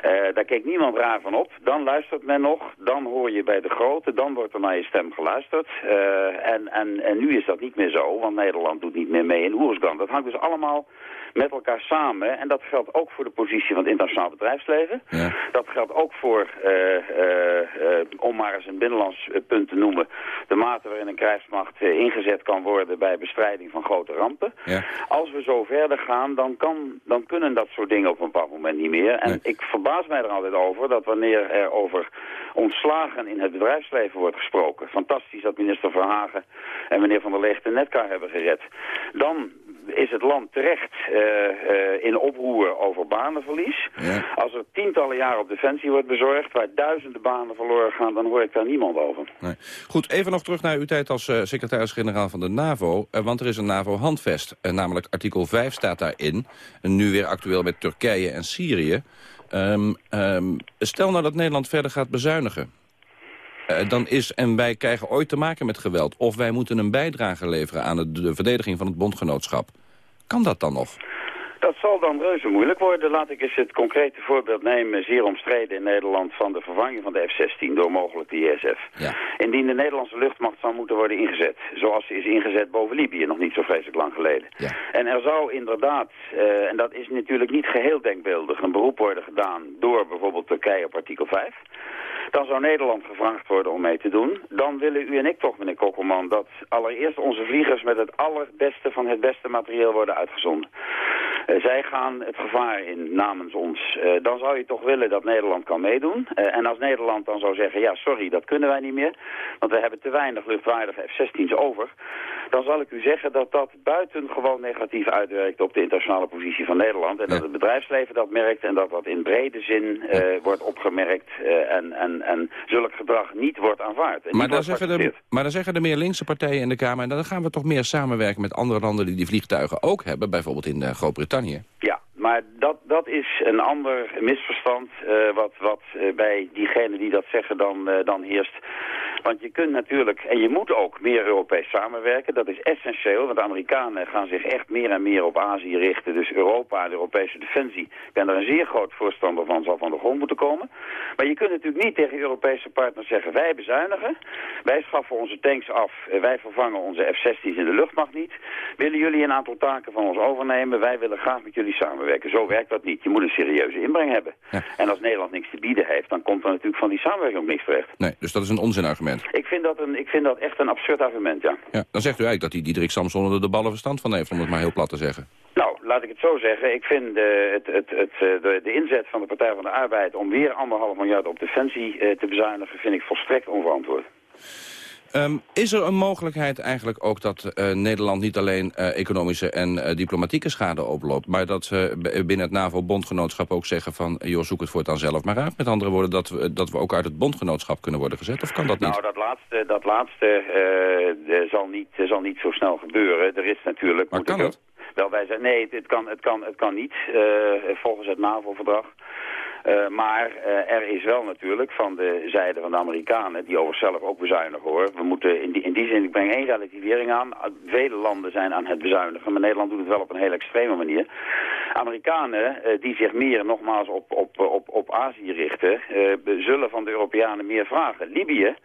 Uh, daar keek niemand raar van op. Dan luistert men nog, dan hoor je bij de grote, dan wordt er naar je stem geluisterd. Uh, en, en, en nu is dat niet meer zo, want Nederland doet niet meer mee in Oersgan. Dat hangt dus allemaal met elkaar samen. En dat geldt ook voor de positie van het internationaal bedrijfsleven. Ja. Dat geldt ook voor, om maar eens een binnenlands punt te noemen... de mate waarin een krijgsmacht ingezet kan worden bij bestrijding van grote rampen. Ja. Als we zo verder gaan, dan, kan, dan kunnen dat soort dingen op een bepaald moment niet meer. En nee. ik verbaas mij er altijd over dat wanneer er over ontslagen in het bedrijfsleven wordt gesproken... fantastisch dat minister Verhagen en meneer Van der Leeg de Netcar hebben gered... dan is het land terecht uh, uh, in oproer over banenverlies. Ja. Als er tientallen jaren op defensie wordt bezorgd... waar duizenden banen verloren gaan, dan hoor ik daar niemand over. Nee. Goed, even nog terug naar uw tijd als uh, secretaris-generaal van de NAVO. want er is een NAVO-handvest, namelijk artikel 5 staat daarin. En nu weer actueel met Turkije en Syrië. Um, um, stel nou dat Nederland verder gaat bezuinigen... Uh, dan is, en wij krijgen ooit te maken met geweld... of wij moeten een bijdrage leveren aan de verdediging van het bondgenootschap. Kan dat dan nog? Dat zal dan reuze moeilijk worden. Laat ik eens het concrete voorbeeld nemen, zeer omstreden in Nederland, van de vervanging van de F-16 door mogelijk de ISF. Ja. Indien de Nederlandse luchtmacht zou moeten worden ingezet, zoals ze is ingezet boven Libië, nog niet zo vreselijk lang geleden. Ja. En er zou inderdaad, eh, en dat is natuurlijk niet geheel denkbeeldig, een beroep worden gedaan door bijvoorbeeld Turkije op artikel 5. Dan zou Nederland gevraagd worden om mee te doen. Dan willen u en ik toch, meneer Kokkelman, dat allereerst onze vliegers met het allerbeste van het beste materieel worden uitgezonden. Eh, zij gaan het gevaar in namens ons. Eh, dan zou je toch willen dat Nederland kan meedoen. Eh, en als Nederland dan zou zeggen, ja sorry, dat kunnen wij niet meer. Want we hebben te weinig luchtwaardige F-16's over. Dan zal ik u zeggen dat dat buitengewoon negatief uitwerkt op de internationale positie van Nederland. En dat het bedrijfsleven dat merkt en dat dat in brede zin wordt opgemerkt. eh, en, en, en zulk gedrag niet wordt aanvaard. En Maar dan, zeggen de, geaccepteerd. maar dan zeggen de meer linkse partijen in de Kamer... en dan gaan we toch meer samenwerken met andere landen die die vliegtuigen ook hebben. Bijvoorbeeld in Groot-Brittannië. Ja, maar dat, dat is een ander misverstand eh, wat, wat eh, bij diegenen die dat zeggen dan, eh, dan heerst. Want je kunt natuurlijk, en je moet ook meer Europees samenwerken. Dat is essentieel, want de Amerikanen gaan zich echt meer en meer op Azië richten. Dus Europa de Europese defensie. Ik ben er een zeer groot voorstander van, zal van de grond moeten komen. Maar je kunt natuurlijk niet tegen Europese partners zeggen... wij bezuinigen, wij schaffen onze tanks af, wij vervangen onze F-16's in de luchtmacht niet. Willen jullie een aantal taken van ons overnemen? Wij willen graag met jullie samenwerken. Zo werkt dat niet. Je moet een serieuze inbreng hebben. En als Nederland niks te bieden heeft, dan komt er natuurlijk van die samenwerking ook niks terecht. Nee, dus dat is een onzinargument. Ik vind dat, een, ik vind dat echt een absurd argument, ja. Ja, dan zegt u eigenlijk dat die Diederik Samson er de ballen verstand van heeft... om het maar heel plat te zeggen. Nou, laat ik het zo zeggen. Ik vind eh, het, het, het, eh, de, de inzet van de Partij van de Arbeid om weer anderhalf miljard op defensie eh, te bezuinigen, vind ik volstrekt onverantwoord. Ehm, is er een mogelijkheid eigenlijk ook dat eh, Nederland niet alleen eh, economische en eh, diplomatieke schade oploopt... maar dat ze binnen het NAVO-bondgenootschap ook zeggen van... joh, zoek het voortaan zelf maar uit. Met andere woorden, dat we, dat we ook uit het bondgenootschap kunnen worden gezet? Of kan dat niet? Nou, dat laatste, dat laatste zal, niet, zal niet zo snel gebeuren. Er is natuurlijk... Maar kan het? Wel, wij zeggen, nee, het kan, het kan, het kan niet, volgens het NAVO-verdrag. Eh, maar eh, er is wel natuurlijk van de zijde van de Amerikanen, die over zelf ook bezuinigen hoor. We moeten in die, in die zin, ik breng één relativering aan. Vele landen zijn aan het bezuinigen, maar Nederland doet het wel op een heel extreme manier. Amerikanen eh, die zich meer nogmaals op, op, op, op Azië richten, zullen van de Europeanen meer vragen. Libië,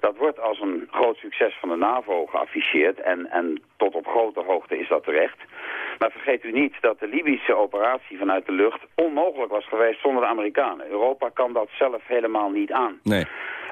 dat wordt als een groot succes van de NAVO geafficheerd en, en tot op grote hoogte is dat terecht. Maar vergeet u niet dat de Libische operatie vanuit de lucht onmogelijk was geweest zonder de Amerikanen. Europa kan dat zelf helemaal niet aan. Nee.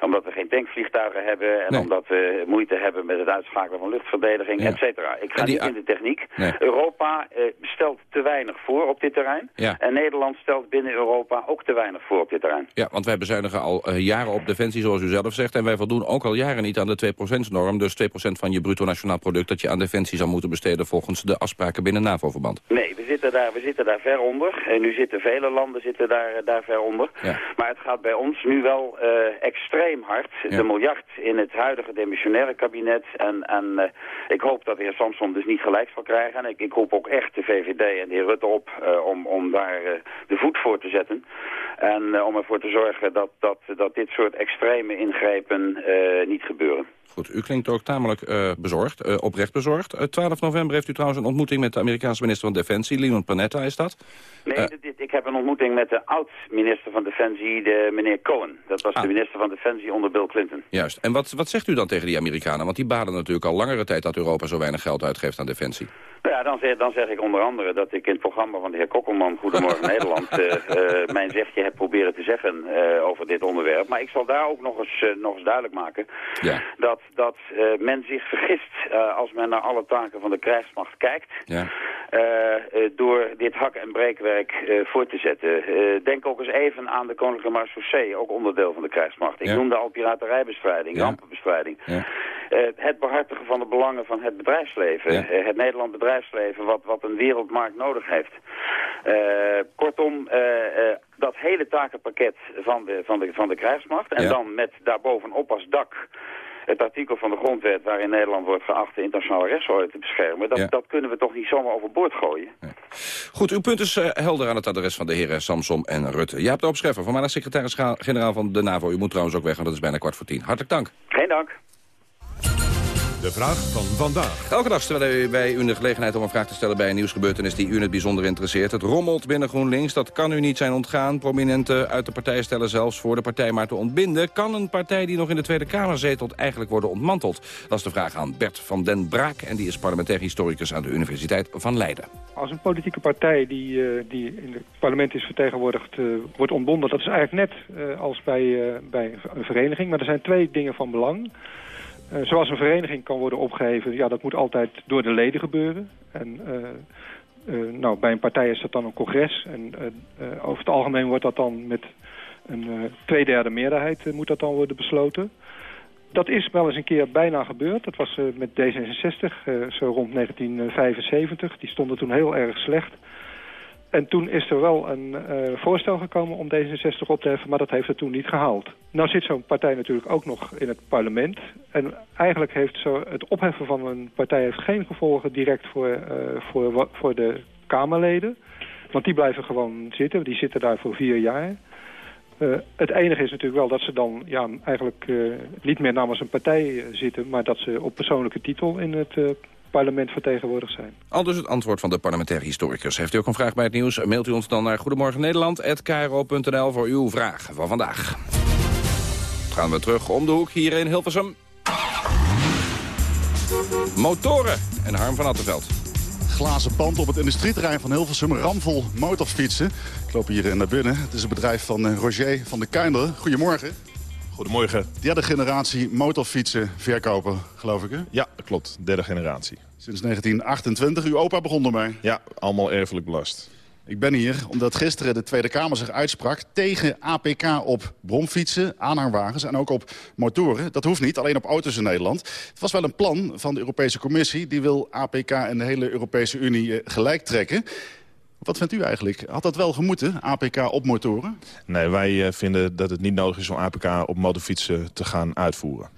Omdat we geen tankvliegtuigen hebben en omdat we moeite hebben met het uitschakelen van luchtverdediging, Ja. et cetera. Ik ga die niet in de techniek. Nee. Europa eh, stelt te weinig voor op dit terrein. Ja. En Nederland stelt binnen Europa ook te weinig voor op dit terrein. Ja, want wij bezuinigen al eh, jaren op defensie, zoals u zelf zegt... en wij voldoen ook al jaren niet aan de 2%-norm... dus 2% van je bruto nationaal product dat je aan defensie zou moeten besteden... volgens de afspraken binnen NAVO-verband. Nee, we zitten daar, we zitten daar ver onder. En nu zitten vele landen zitten daar, daar ver onder. Ja. Maar het gaat bij ons nu wel eh, extreem hard. De miljard in het huidige demissionaire kabinet. En, en eh, ik hoop dat de heer Samson dus niet gelijk zal krijgen. En ik, ik roep ook echt de VVD en de heer Rutte op eh, om, om daar eh, de voet voor te zetten. En om ervoor te zorgen dat, dat, dat dit soort extreme ingrepen niet gebeuren. Goed, u klinkt ook tamelijk eh, bezorgd, eh, oprecht bezorgd. Eh, 12 november heeft u trouwens een ontmoeting met de Amerikaanse minister van Defensie, Leon Panetta is dat. Nee, Eh, dit- ik heb een ontmoeting met de oud-minister van Defensie, de meneer Cohen. Dat was Ah. de minister van Defensie onder Bill Clinton. Juist. En wat, wat zegt u dan tegen die Amerikanen? Want die baden natuurlijk al langere tijd dat Europa zo weinig geld uitgeeft aan defensie. Nou ja, dan zeg, dan zeg ik onder andere dat ik in het programma van de heer Kokkelman, Goedemorgen Nederland, eh, eh, mijn zegje heb proberen te zeggen eh, over dit onderwerp. Maar ik zal daar ook nog eens, eh, nog eens duidelijk maken Ja. dat, dat eh, men zich vergist eh, als men naar alle taken van de krijgsmacht kijkt. Ja. eh, door dit hak- en breekwerk voor te zetten. Denk ook eens even aan de Koninklijke Marechaussee, ook onderdeel van de krijgsmacht. Ik Ja. noemde al piraterijbestrijding, Ja. rampenbestrijding. Ja. Het behartigen van de belangen van het bedrijfsleven. Het Nederland bedrijfsleven wat, wat een wereldmarkt nodig heeft. Kortom, dat hele takenpakket van de, van de, van de krijgsmacht. En Ja. dan met daarbovenop als dak het artikel van de grondwet waarin Nederland wordt geacht de internationale rechtsorde te beschermen. Dat, Ja. dat kunnen we toch niet zomaar overboord gooien. Goed, uw punt is eh, helder aan het adres van de heren Samsom en Rutte. Jaap de Opscheffer, voormalig secretaris-generaal van de NAVO. U moet trouwens ook weg, want het is bijna kwart voor tien. Hartelijk dank. Geen dank. De vraag van vandaag. Elke dag stellen wij u de gelegenheid om een vraag te stellen bij een nieuwsgebeurtenis die u in het bijzonder interesseert. Het rommelt binnen GroenLinks, dat kan u niet zijn ontgaan. Prominenten uit de partij stellen zelfs voor de partij maar te ontbinden. Kan een partij die nog in de Tweede Kamer zetelt eigenlijk worden ontmanteld? Dat is de vraag aan Bert van den Braak en die is parlementair historicus aan de Universiteit van Leiden. Als een politieke partij die, eh, die in het parlement is vertegenwoordigd uh, wordt ontbonden, dat is eigenlijk net uh, als bij, bij een vereniging. Maar er zijn twee dingen van belang. Uh, zoals een vereniging kan worden opgeheven, ja, dat moet altijd door de leden gebeuren. En uh, uh, nou, bij een partij is dat dan een congres. En over het algemeen wordt dat dan met een tweederde meerderheid moet dat dan worden besloten. Dat is wel eens een keer bijna gebeurd. Dat was met D66, zo rond 1975. Die stonden toen heel erg slecht. En toen is er wel een uh, voorstel gekomen om D66 op te heffen, maar dat heeft het toen niet gehaald. Nou zit zo'n partij natuurlijk ook nog in het parlement. En eigenlijk heeft zo het opheffen van een partij heeft geen gevolgen direct voor, uh, voor, voor de Kamerleden. Want die blijven gewoon zitten, die zitten daar voor vier jaar. Uh, het enige is natuurlijk wel dat ze dan ja, eigenlijk niet meer namens een partij zitten... maar dat ze op persoonlijke titel in het parlement vertegenwoordigd zijn. Al dus het antwoord van de parlementaire historicus. Heeft u ook een vraag bij het nieuws? Mailt u ons dan naar goedemorgennederland.kro.nl voor uw vraag van vandaag. Gaan we terug om de hoek hier in Hilversum. Motoren en Harm van Attenveld. Glazen pand op het industrieterrein van Hilversum, ramvol motorfietsen. Ik loop hier naar binnen. Het is een bedrijf van Roger van de Kuinder. Goedemorgen. Goedemorgen. Derde generatie motorfietsen verkopen, geloof ik, hè? Ja, dat klopt. Derde generatie. Sinds 1928. Uw opa begon ermee? Ja, allemaal erfelijk belast. Ik ben hier omdat gisteren de Tweede Kamer zich uitsprak tegen APK op bromfietsen, aanhangwagens en ook op motoren. Dat hoeft niet, alleen op auto's in Nederland. Het was wel een plan van de Europese Commissie. Die wil APK en de hele Europese Unie gelijk trekken. Wat vindt u eigenlijk? Had dat wel gemoeten, APK op motoren? Nee, wij uh, vinden dat het niet nodig is om APK op motorfietsen te gaan uitvoeren.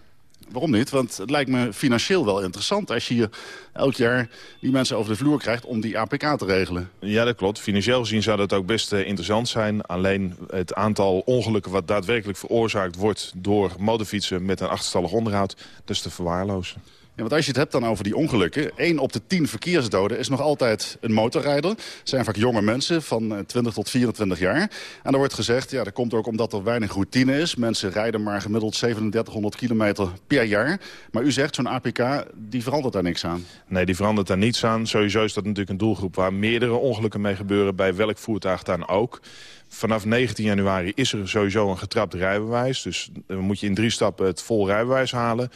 Waarom niet? Want het lijkt me financieel wel interessant... als je hier elk jaar die mensen over de vloer krijgt om die APK te regelen. Ja, dat klopt. Financieel gezien zou dat ook best uh, interessant zijn. Alleen het aantal ongelukken wat daadwerkelijk veroorzaakt wordt... door motorfietsen met een achterstallig onderhoud, dat is te verwaarlozen. Want als je het hebt dan over die ongelukken... 1 op de 10 verkeersdoden is nog altijd een motorrijder. Het zijn vaak jonge mensen van 20 tot 24 jaar. En er wordt gezegd, ja, dat komt ook omdat er weinig routine is. Mensen rijden maar gemiddeld 3700 kilometer per jaar. Maar u zegt, zo'n APK, die verandert daar niks aan. Nee, die verandert daar niets aan. Sowieso is dat natuurlijk een doelgroep waar meerdere ongelukken mee gebeuren... bij welk voertuig dan ook. Vanaf 19 januari is er sowieso een getrapt rijbewijs. Dus dan moet je in drie stappen het vol rijbewijs halen...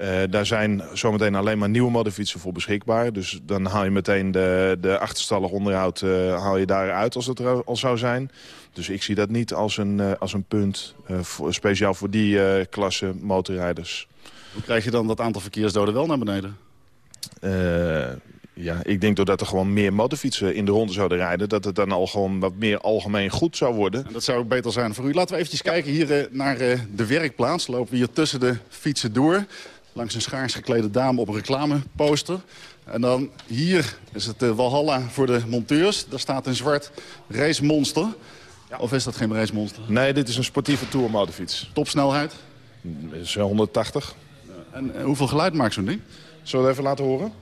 Uh, daar zijn zometeen alleen maar nieuwe modderfietsen voor beschikbaar. Dus dan haal je meteen de, de achterstallig onderhoud uh, haal je daaruit als het er al zou zijn. Dus ik zie dat niet als een, uh, als een punt, voor, speciaal voor die klasse motorrijders. Hoe krijg je dan dat aantal verkeersdoden wel naar beneden? ja, ik denk doordat er gewoon meer motorfietsen in de ronde zouden rijden... dat het dan al gewoon wat meer algemeen goed zou worden. En dat zou ook beter zijn voor u. Laten we eventjes kijken hier naar de werkplaats. Lopen we hier tussen de fietsen door langs een schaars geklede dame op een reclameposter. En dan hier is het de Walhalla voor de monteurs. Daar staat een zwart race monster. Of is dat geen race monster? Nee, dit is een sportieve tourmotorfiets. Topsnelheid? is 180. En hoeveel geluid maakt zo'n ding? Zullen we het even laten horen?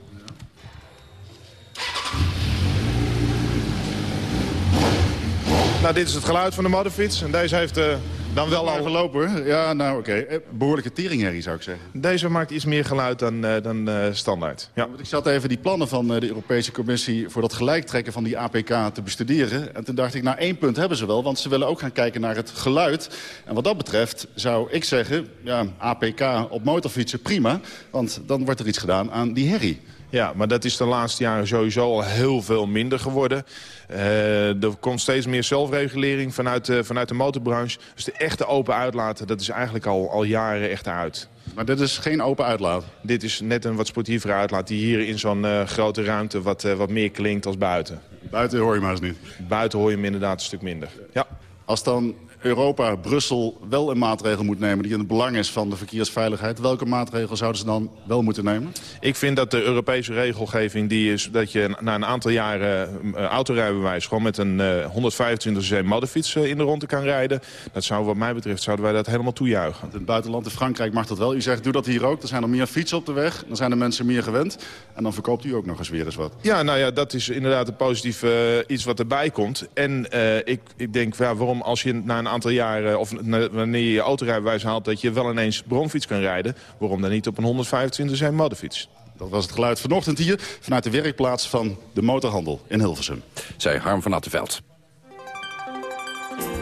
Nou, dit is het geluid van de motorfiets. En deze heeft uh, dan wel al gelopen, hoor. Ja, nou oké. Okay. Behoorlijke teringherrie zou ik zeggen. Deze maakt iets meer geluid dan, uh, dan uh, standaard. Ja. Ik zat even die plannen van de Europese Commissie... voor dat gelijktrekken van die APK te bestuderen. En toen dacht ik, nou één punt hebben ze wel. Want ze willen ook gaan kijken naar het geluid. En wat dat betreft zou ik zeggen... ja, APK op motorfietsen prima. Want dan wordt er iets gedaan aan die herrie. Ja, maar dat is de laatste jaren sowieso al heel veel minder geworden. Uh, er komt steeds meer zelfregulering vanuit, uh, vanuit de motorbranche. Dus de echte open uitlaten, dat is eigenlijk al, al jaren echt uit. Maar dit is geen open uitlaat? Dit is net een wat sportievere uitlaat die hier in zo'n uh, grote ruimte wat, wat meer klinkt als buiten. Buiten hoor je maar eens niet? Buiten hoor je hem inderdaad een stuk minder, ja. Als dan Europa, Brussel, wel een maatregel moet nemen... die in het belang is van de verkeersveiligheid... welke maatregel zouden ze dan wel moeten nemen? Ik vind dat de Europese regelgeving die is dat je na een aantal jaren uh, autorijbewijs... gewoon met een uh, 125 cc modderfiets uh, in de ronde kan rijden. Dat zou wat mij betreft zouden wij dat helemaal toejuichen. In het buitenland, in Frankrijk mag dat wel. U zegt, doe dat hier ook. Er zijn er meer fietsen op de weg. Dan zijn de mensen meer gewend. En dan verkoopt u ook nog eens weer eens wat. Ja, nou ja, dat is inderdaad een positief iets wat erbij komt. En ik, ik denk, ja, waarom als je na een aantal jaren... of wanneer je je autorijbewijs haalt... dat je wel ineens bronfiets kan rijden... waarom dan niet op een 125 zijn modderfiets? Dat was het geluid vanochtend hier vanuit de werkplaats van de motorhandel in Hilversum. Zij Harm van Attenveld.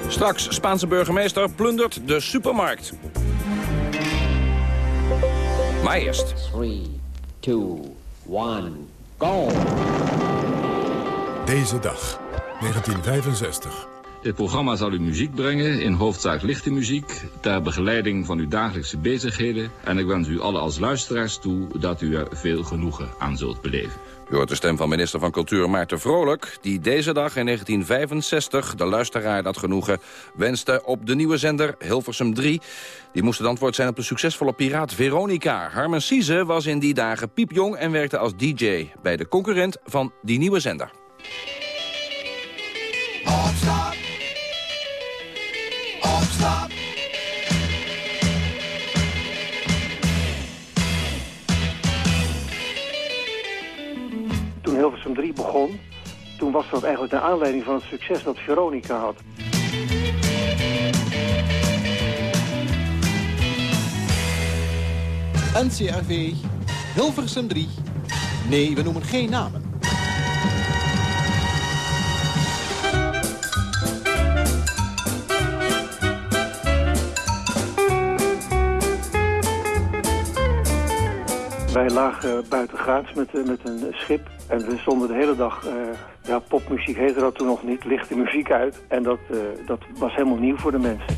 Straks, Spaanse burgemeester plundert de supermarkt. Maar eerst... 3, 2, 1, go! Deze dag, 1965. Dit programma zal u muziek brengen, in hoofdzaak lichte muziek... ter begeleiding van uw dagelijkse bezigheden. En ik wens u alle als luisteraars toe dat u er veel genoegen aan zult beleven. U hoort de stem van minister van Cultuur Maarten Vrolijk... die deze dag in 1965 de luisteraar dat genoegen wenste op de nieuwe zender Hilversum 3. Die moest het antwoord zijn op de succesvolle piraat Veronica. Harmen Sieze was in die dagen piepjong en werkte als DJ... bij de concurrent van die nieuwe zender. Toen Hilversum 3 begon, toen was dat eigenlijk naar aanleiding van het succes dat Veronica had. NCRV, Hilversum 3. Nee, we noemen geen namen. Wij lagen buiten Gaats met, met een schip en we stonden de hele dag, uh, ja popmuziek heette dat toen nog niet, lichte muziek uit. En dat, uh, dat was helemaal nieuw voor de mensen.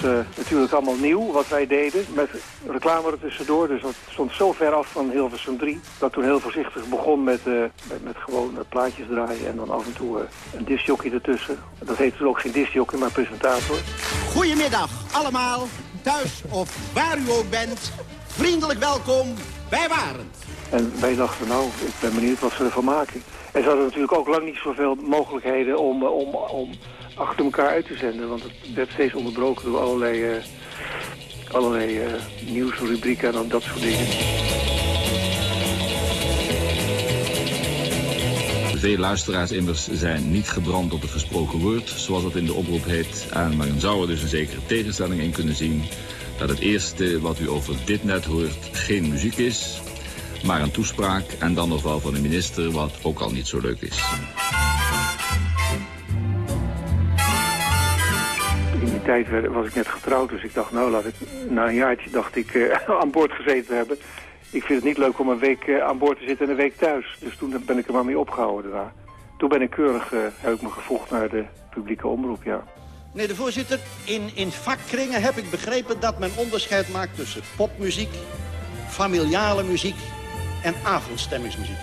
Was uh, natuurlijk allemaal nieuw wat wij deden, met reclame er tussendoor. Dus dat stond zo ver af van Hilversum 3, dat toen heel voorzichtig begon met, uh, met, met gewoon plaatjes draaien en dan af en toe een discjockey ertussen. Dat heette toen ook geen discjockey, maar presentator. Goedemiddag allemaal, thuis of waar u ook bent. Vriendelijk welkom bij Warend. En wij dachten, nou, ik ben benieuwd wat ze ervan maken. En ze hadden natuurlijk ook lang niet zoveel mogelijkheden om, om, om achter elkaar uit te zenden. Want het werd steeds onderbroken door allerlei, uh, allerlei uh, nieuwsrubrieken en dan dat soort dingen. Veel luisteraars immers zijn niet gebrand op het gesproken woord, zoals dat in de oproep heet. En men zou er dus een zekere tegenstelling in kunnen zien dat het eerste wat u over dit net hoort geen muziek is, maar een toespraak en dan nog wel van de minister, wat ook al niet zo leuk is. Die tijd was ik net getrouwd, dus ik dacht, nou laat ik na een jaartje dacht ik uh, aan boord gezeten hebben. Ik vind het niet leuk om een week uh, aan boord te zitten en een week thuis. Dus toen ben ik er maar mee opgehouden daarna. Toen ben ik keurig, ik me gevoegd naar de publieke omroep, ja. Meneer de voorzitter, in, in vakkringen heb ik begrepen dat men onderscheid maakt tussen popmuziek, familiale muziek en avondstemmingsmuziek.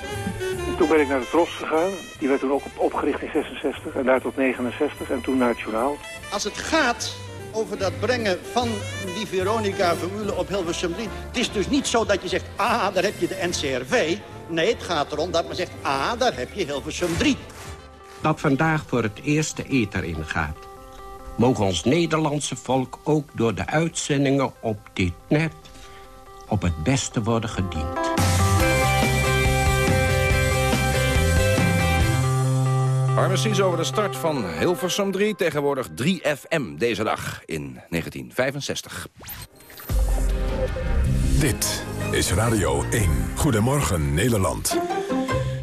Toen ben ik naar de Tros gegaan. Die werd toen ook op, opgericht in 66 en daar tot 69 en toen naar het journaal. Als het gaat over dat brengen van die Veronica-formule op Hilversum 3... het is dus niet zo dat je zegt, ah, daar heb je de NCRV. Nee, het gaat erom dat men zegt, ah, daar heb je Hilversum 3. Dat vandaag voor het eerst de ether ingaat mogen ons Nederlandse volk ook door de uitzendingen op dit net op het beste worden gediend. Precies over de start van Hilversum 3, tegenwoordig 3FM, deze dag in 1965. Dit is Radio 1. Goedemorgen Nederland.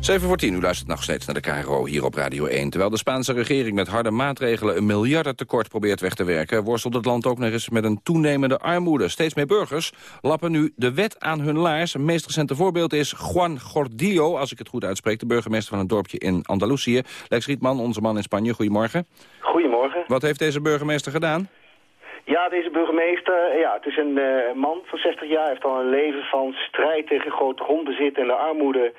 7 voor 10, u luistert nog steeds naar de KRO hier op Radio 1. Terwijl de Spaanse regering met harde maatregelen een miljardentekort probeert weg te werken... worstelt het land ook nog eens met een toenemende armoede. Steeds meer burgers lappen nu de wet aan hun laars. Een meest recente voorbeeld is Juan Gordillo, als ik het goed uitspreek... de burgemeester van een dorpje in Andalusië. Lex Rietman, onze man in Spanje, goedemorgen. Goedemorgen. Wat heeft deze burgemeester gedaan? Ja, deze burgemeester, ja, het is een eh, man van 60 jaar. Hij heeft al een leven van strijd tegen groot grondbezit en de armoede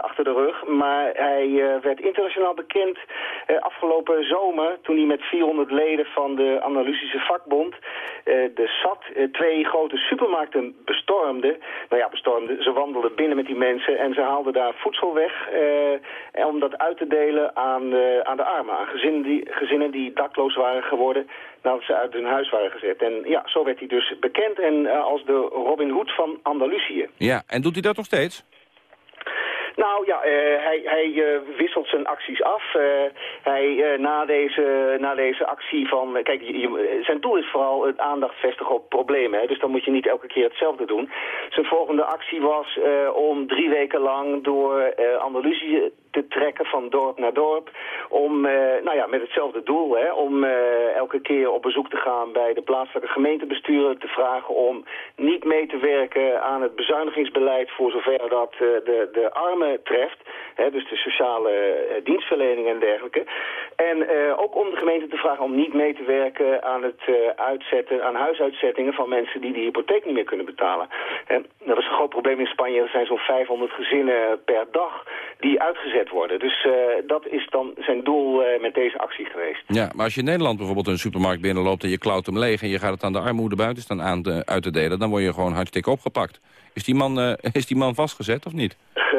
achter de rug. Maar hij eh, werd internationaal bekend eh, afgelopen zomer... toen hij met 400 leden van de Analysische Vakbond... eh, de SAT eh, twee grote supermarkten bestormde. Nou ja, bestormde. Ze wandelden binnen met die mensen... en ze haalden daar voedsel weg... eh, om dat uit te delen aan, eh, aan de armen. Aan gezinnen die, gezinnen die dakloos waren geworden nadat ze uit hun huis waren gezet. En ja, zo werd hij dus bekend en eh, als de Robin Hood van Andalusië. Ja, en doet hij dat nog steeds? Nou ja, eh, hij, hij eh, wisselt zijn acties af. Eh, hij, na, deze, na deze actie van... kijk, je- zijn doel is vooral het aandacht vestigen op problemen. Hè, dus dan moet je niet elke keer hetzelfde doen. Zijn volgende actie was om drie weken lang door Andalusië te trekken van dorp naar dorp. Om, eh, nou ja, met hetzelfde doel, hè, om eh, elke keer op bezoek te gaan bij de plaatselijke gemeentebesturen. Te vragen om niet mee te werken aan het bezuinigingsbeleid voor zover dat eh, de, de armen treft. Hè, dus de sociale dienstverlening en dergelijke. En ook om de gemeente te vragen om niet mee te werken aan het uitzetten, aan huisuitzettingen van mensen die de hypotheek niet meer kunnen betalen. En dat is een groot probleem in Spanje. Er zijn zo'n 500 gezinnen per dag die uitgezet worden. Dus eh, dat is dan zijn doel eh, met deze actie geweest. Ja, maar als je in Nederland bijvoorbeeld een supermarkt binnenloopt... en je klauwt hem leeg en je gaat het aan de armoede buiten staan aan te, uit te delen... dan word je gewoon hartstikke opgepakt. Is die man, eh, is die man vastgezet of niet?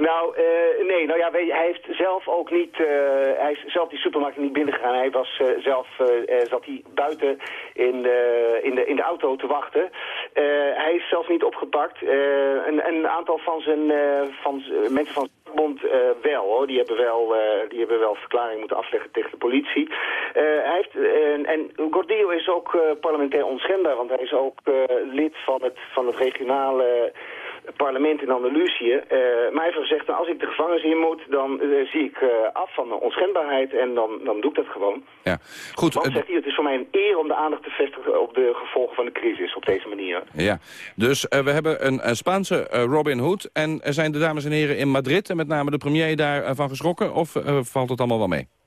nou, eh, nee, nou ja, hij heeft zelf ook niet, eh, hij is zelf die supermarkt niet binnengegaan. Hij was eh, zelf, zat hij buiten in de, in, de, in de auto te wachten. Hij is zelf niet opgepakt. Een, een aantal van zijn, van mensen van bond eh, wel, hoor. Die hebben wel, eh, die hebben wel verklaring moeten afleggen tegen de politie. Hij heeft, en Gordillo is ook parlementair onschendbaar, want hij is ook lid van het, van het regionale parlement in Andalusië. Maar hij heeft gezegd, nou, als ik de gevangenis in moet, dan eh, zie ik eh, af van mijn onschendbaarheid en dan, dan doe ik dat gewoon. Ja, goed. Want zegt hij, het is voor mij een eer om de aandacht te vestigen op de gevolgen van de crisis op deze manier. Ja, dus we hebben een, een Spaanse Robin Hood. En zijn de dames en heren in Madrid, en met name de premier, daarvan van geschrokken? Of valt het allemaal wel mee?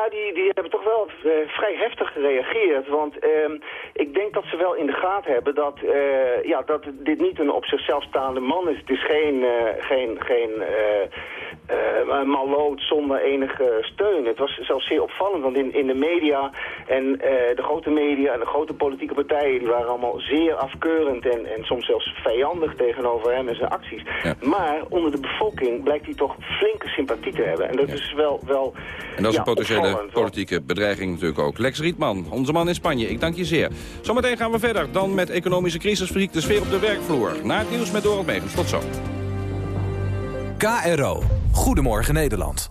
Nou ja, die, die hebben toch wel eh, vrij heftig gereageerd. Want ehm, ik denk dat ze wel in de gaten hebben dat, eh, ja, dat dit niet een op zichzelf staande man is. Het is geen, eh, geen, geen maloot zonder enige steun. Het was zelfs zeer opvallend, want in, in de media en de grote media en de grote politieke partijen... die waren allemaal zeer afkeurend en, en soms zelfs vijandig tegenover hem en zijn acties. Maar onder de bevolking blijkt hij toch flinke sympathie te hebben. En dat is wel... wel En dat is ja, een potentiële politieke bedreiging natuurlijk ook. Lex Rietman, onze man in Spanje, ik dank je zeer. Zometeen gaan we verder, dan met economische crisis verziekt de sfeer op de werkvloer. Na het nieuws met Dorot Megens. Tot zo. KRO. Goedemorgen Nederland.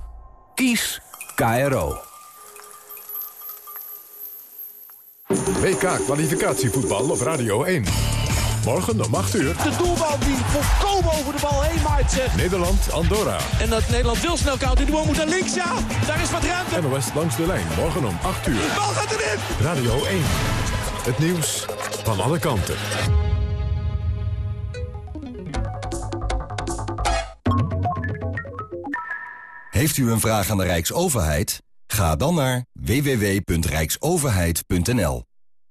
Kies KRO. WK kwalificatievoetbal op Radio 1. Morgen om 8 uur. De doelbal die volkomen over de bal heen maait, zeg. Nederland, Andorra. En dat Nederland wil snel koud. De bal moet naar links, ja. Daar is wat ruimte. NOS langs de lijn. Morgen om 8 uur. De bal gaat erin. Radio 1. Het nieuws van alle kanten. Heeft u een vraag aan de Rijksoverheid? Ga dan naar www.rijksoverheid.nl.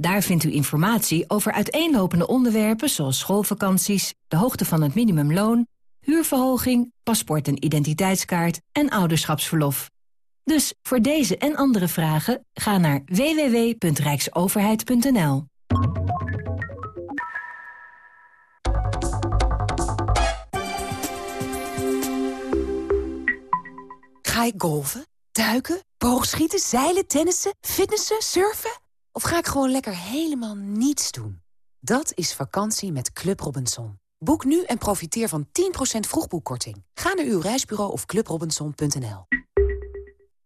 Daar vindt u informatie over uiteenlopende onderwerpen zoals schoolvakanties, de hoogte van het minimumloon, huurverhoging, paspoort en identiteitskaart en ouderschapsverlof. Dus voor deze en andere vragen ga naar www.rijksoverheid.nl. Ga ik golven, duiken, boogschieten, zeilen, tennissen, fitnessen, surfen? Of ga ik gewoon lekker helemaal niets doen? Dat is vakantie met Club Robinson. Boek nu en profiteer van 10% vroegboekkorting. Ga naar uw reisbureau of clubrobinson.nl.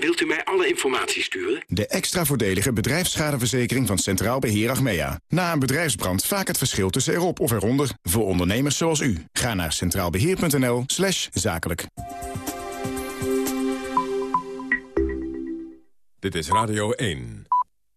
Wilt u mij alle informatie sturen? De extra voordelige bedrijfsschadeverzekering van Centraal Beheer Achmea. Na een bedrijfsbrand vaak het verschil tussen erop of eronder. Voor ondernemers zoals u. Ga naar centraalbeheer.nl slash zakelijk. Dit is Radio 1.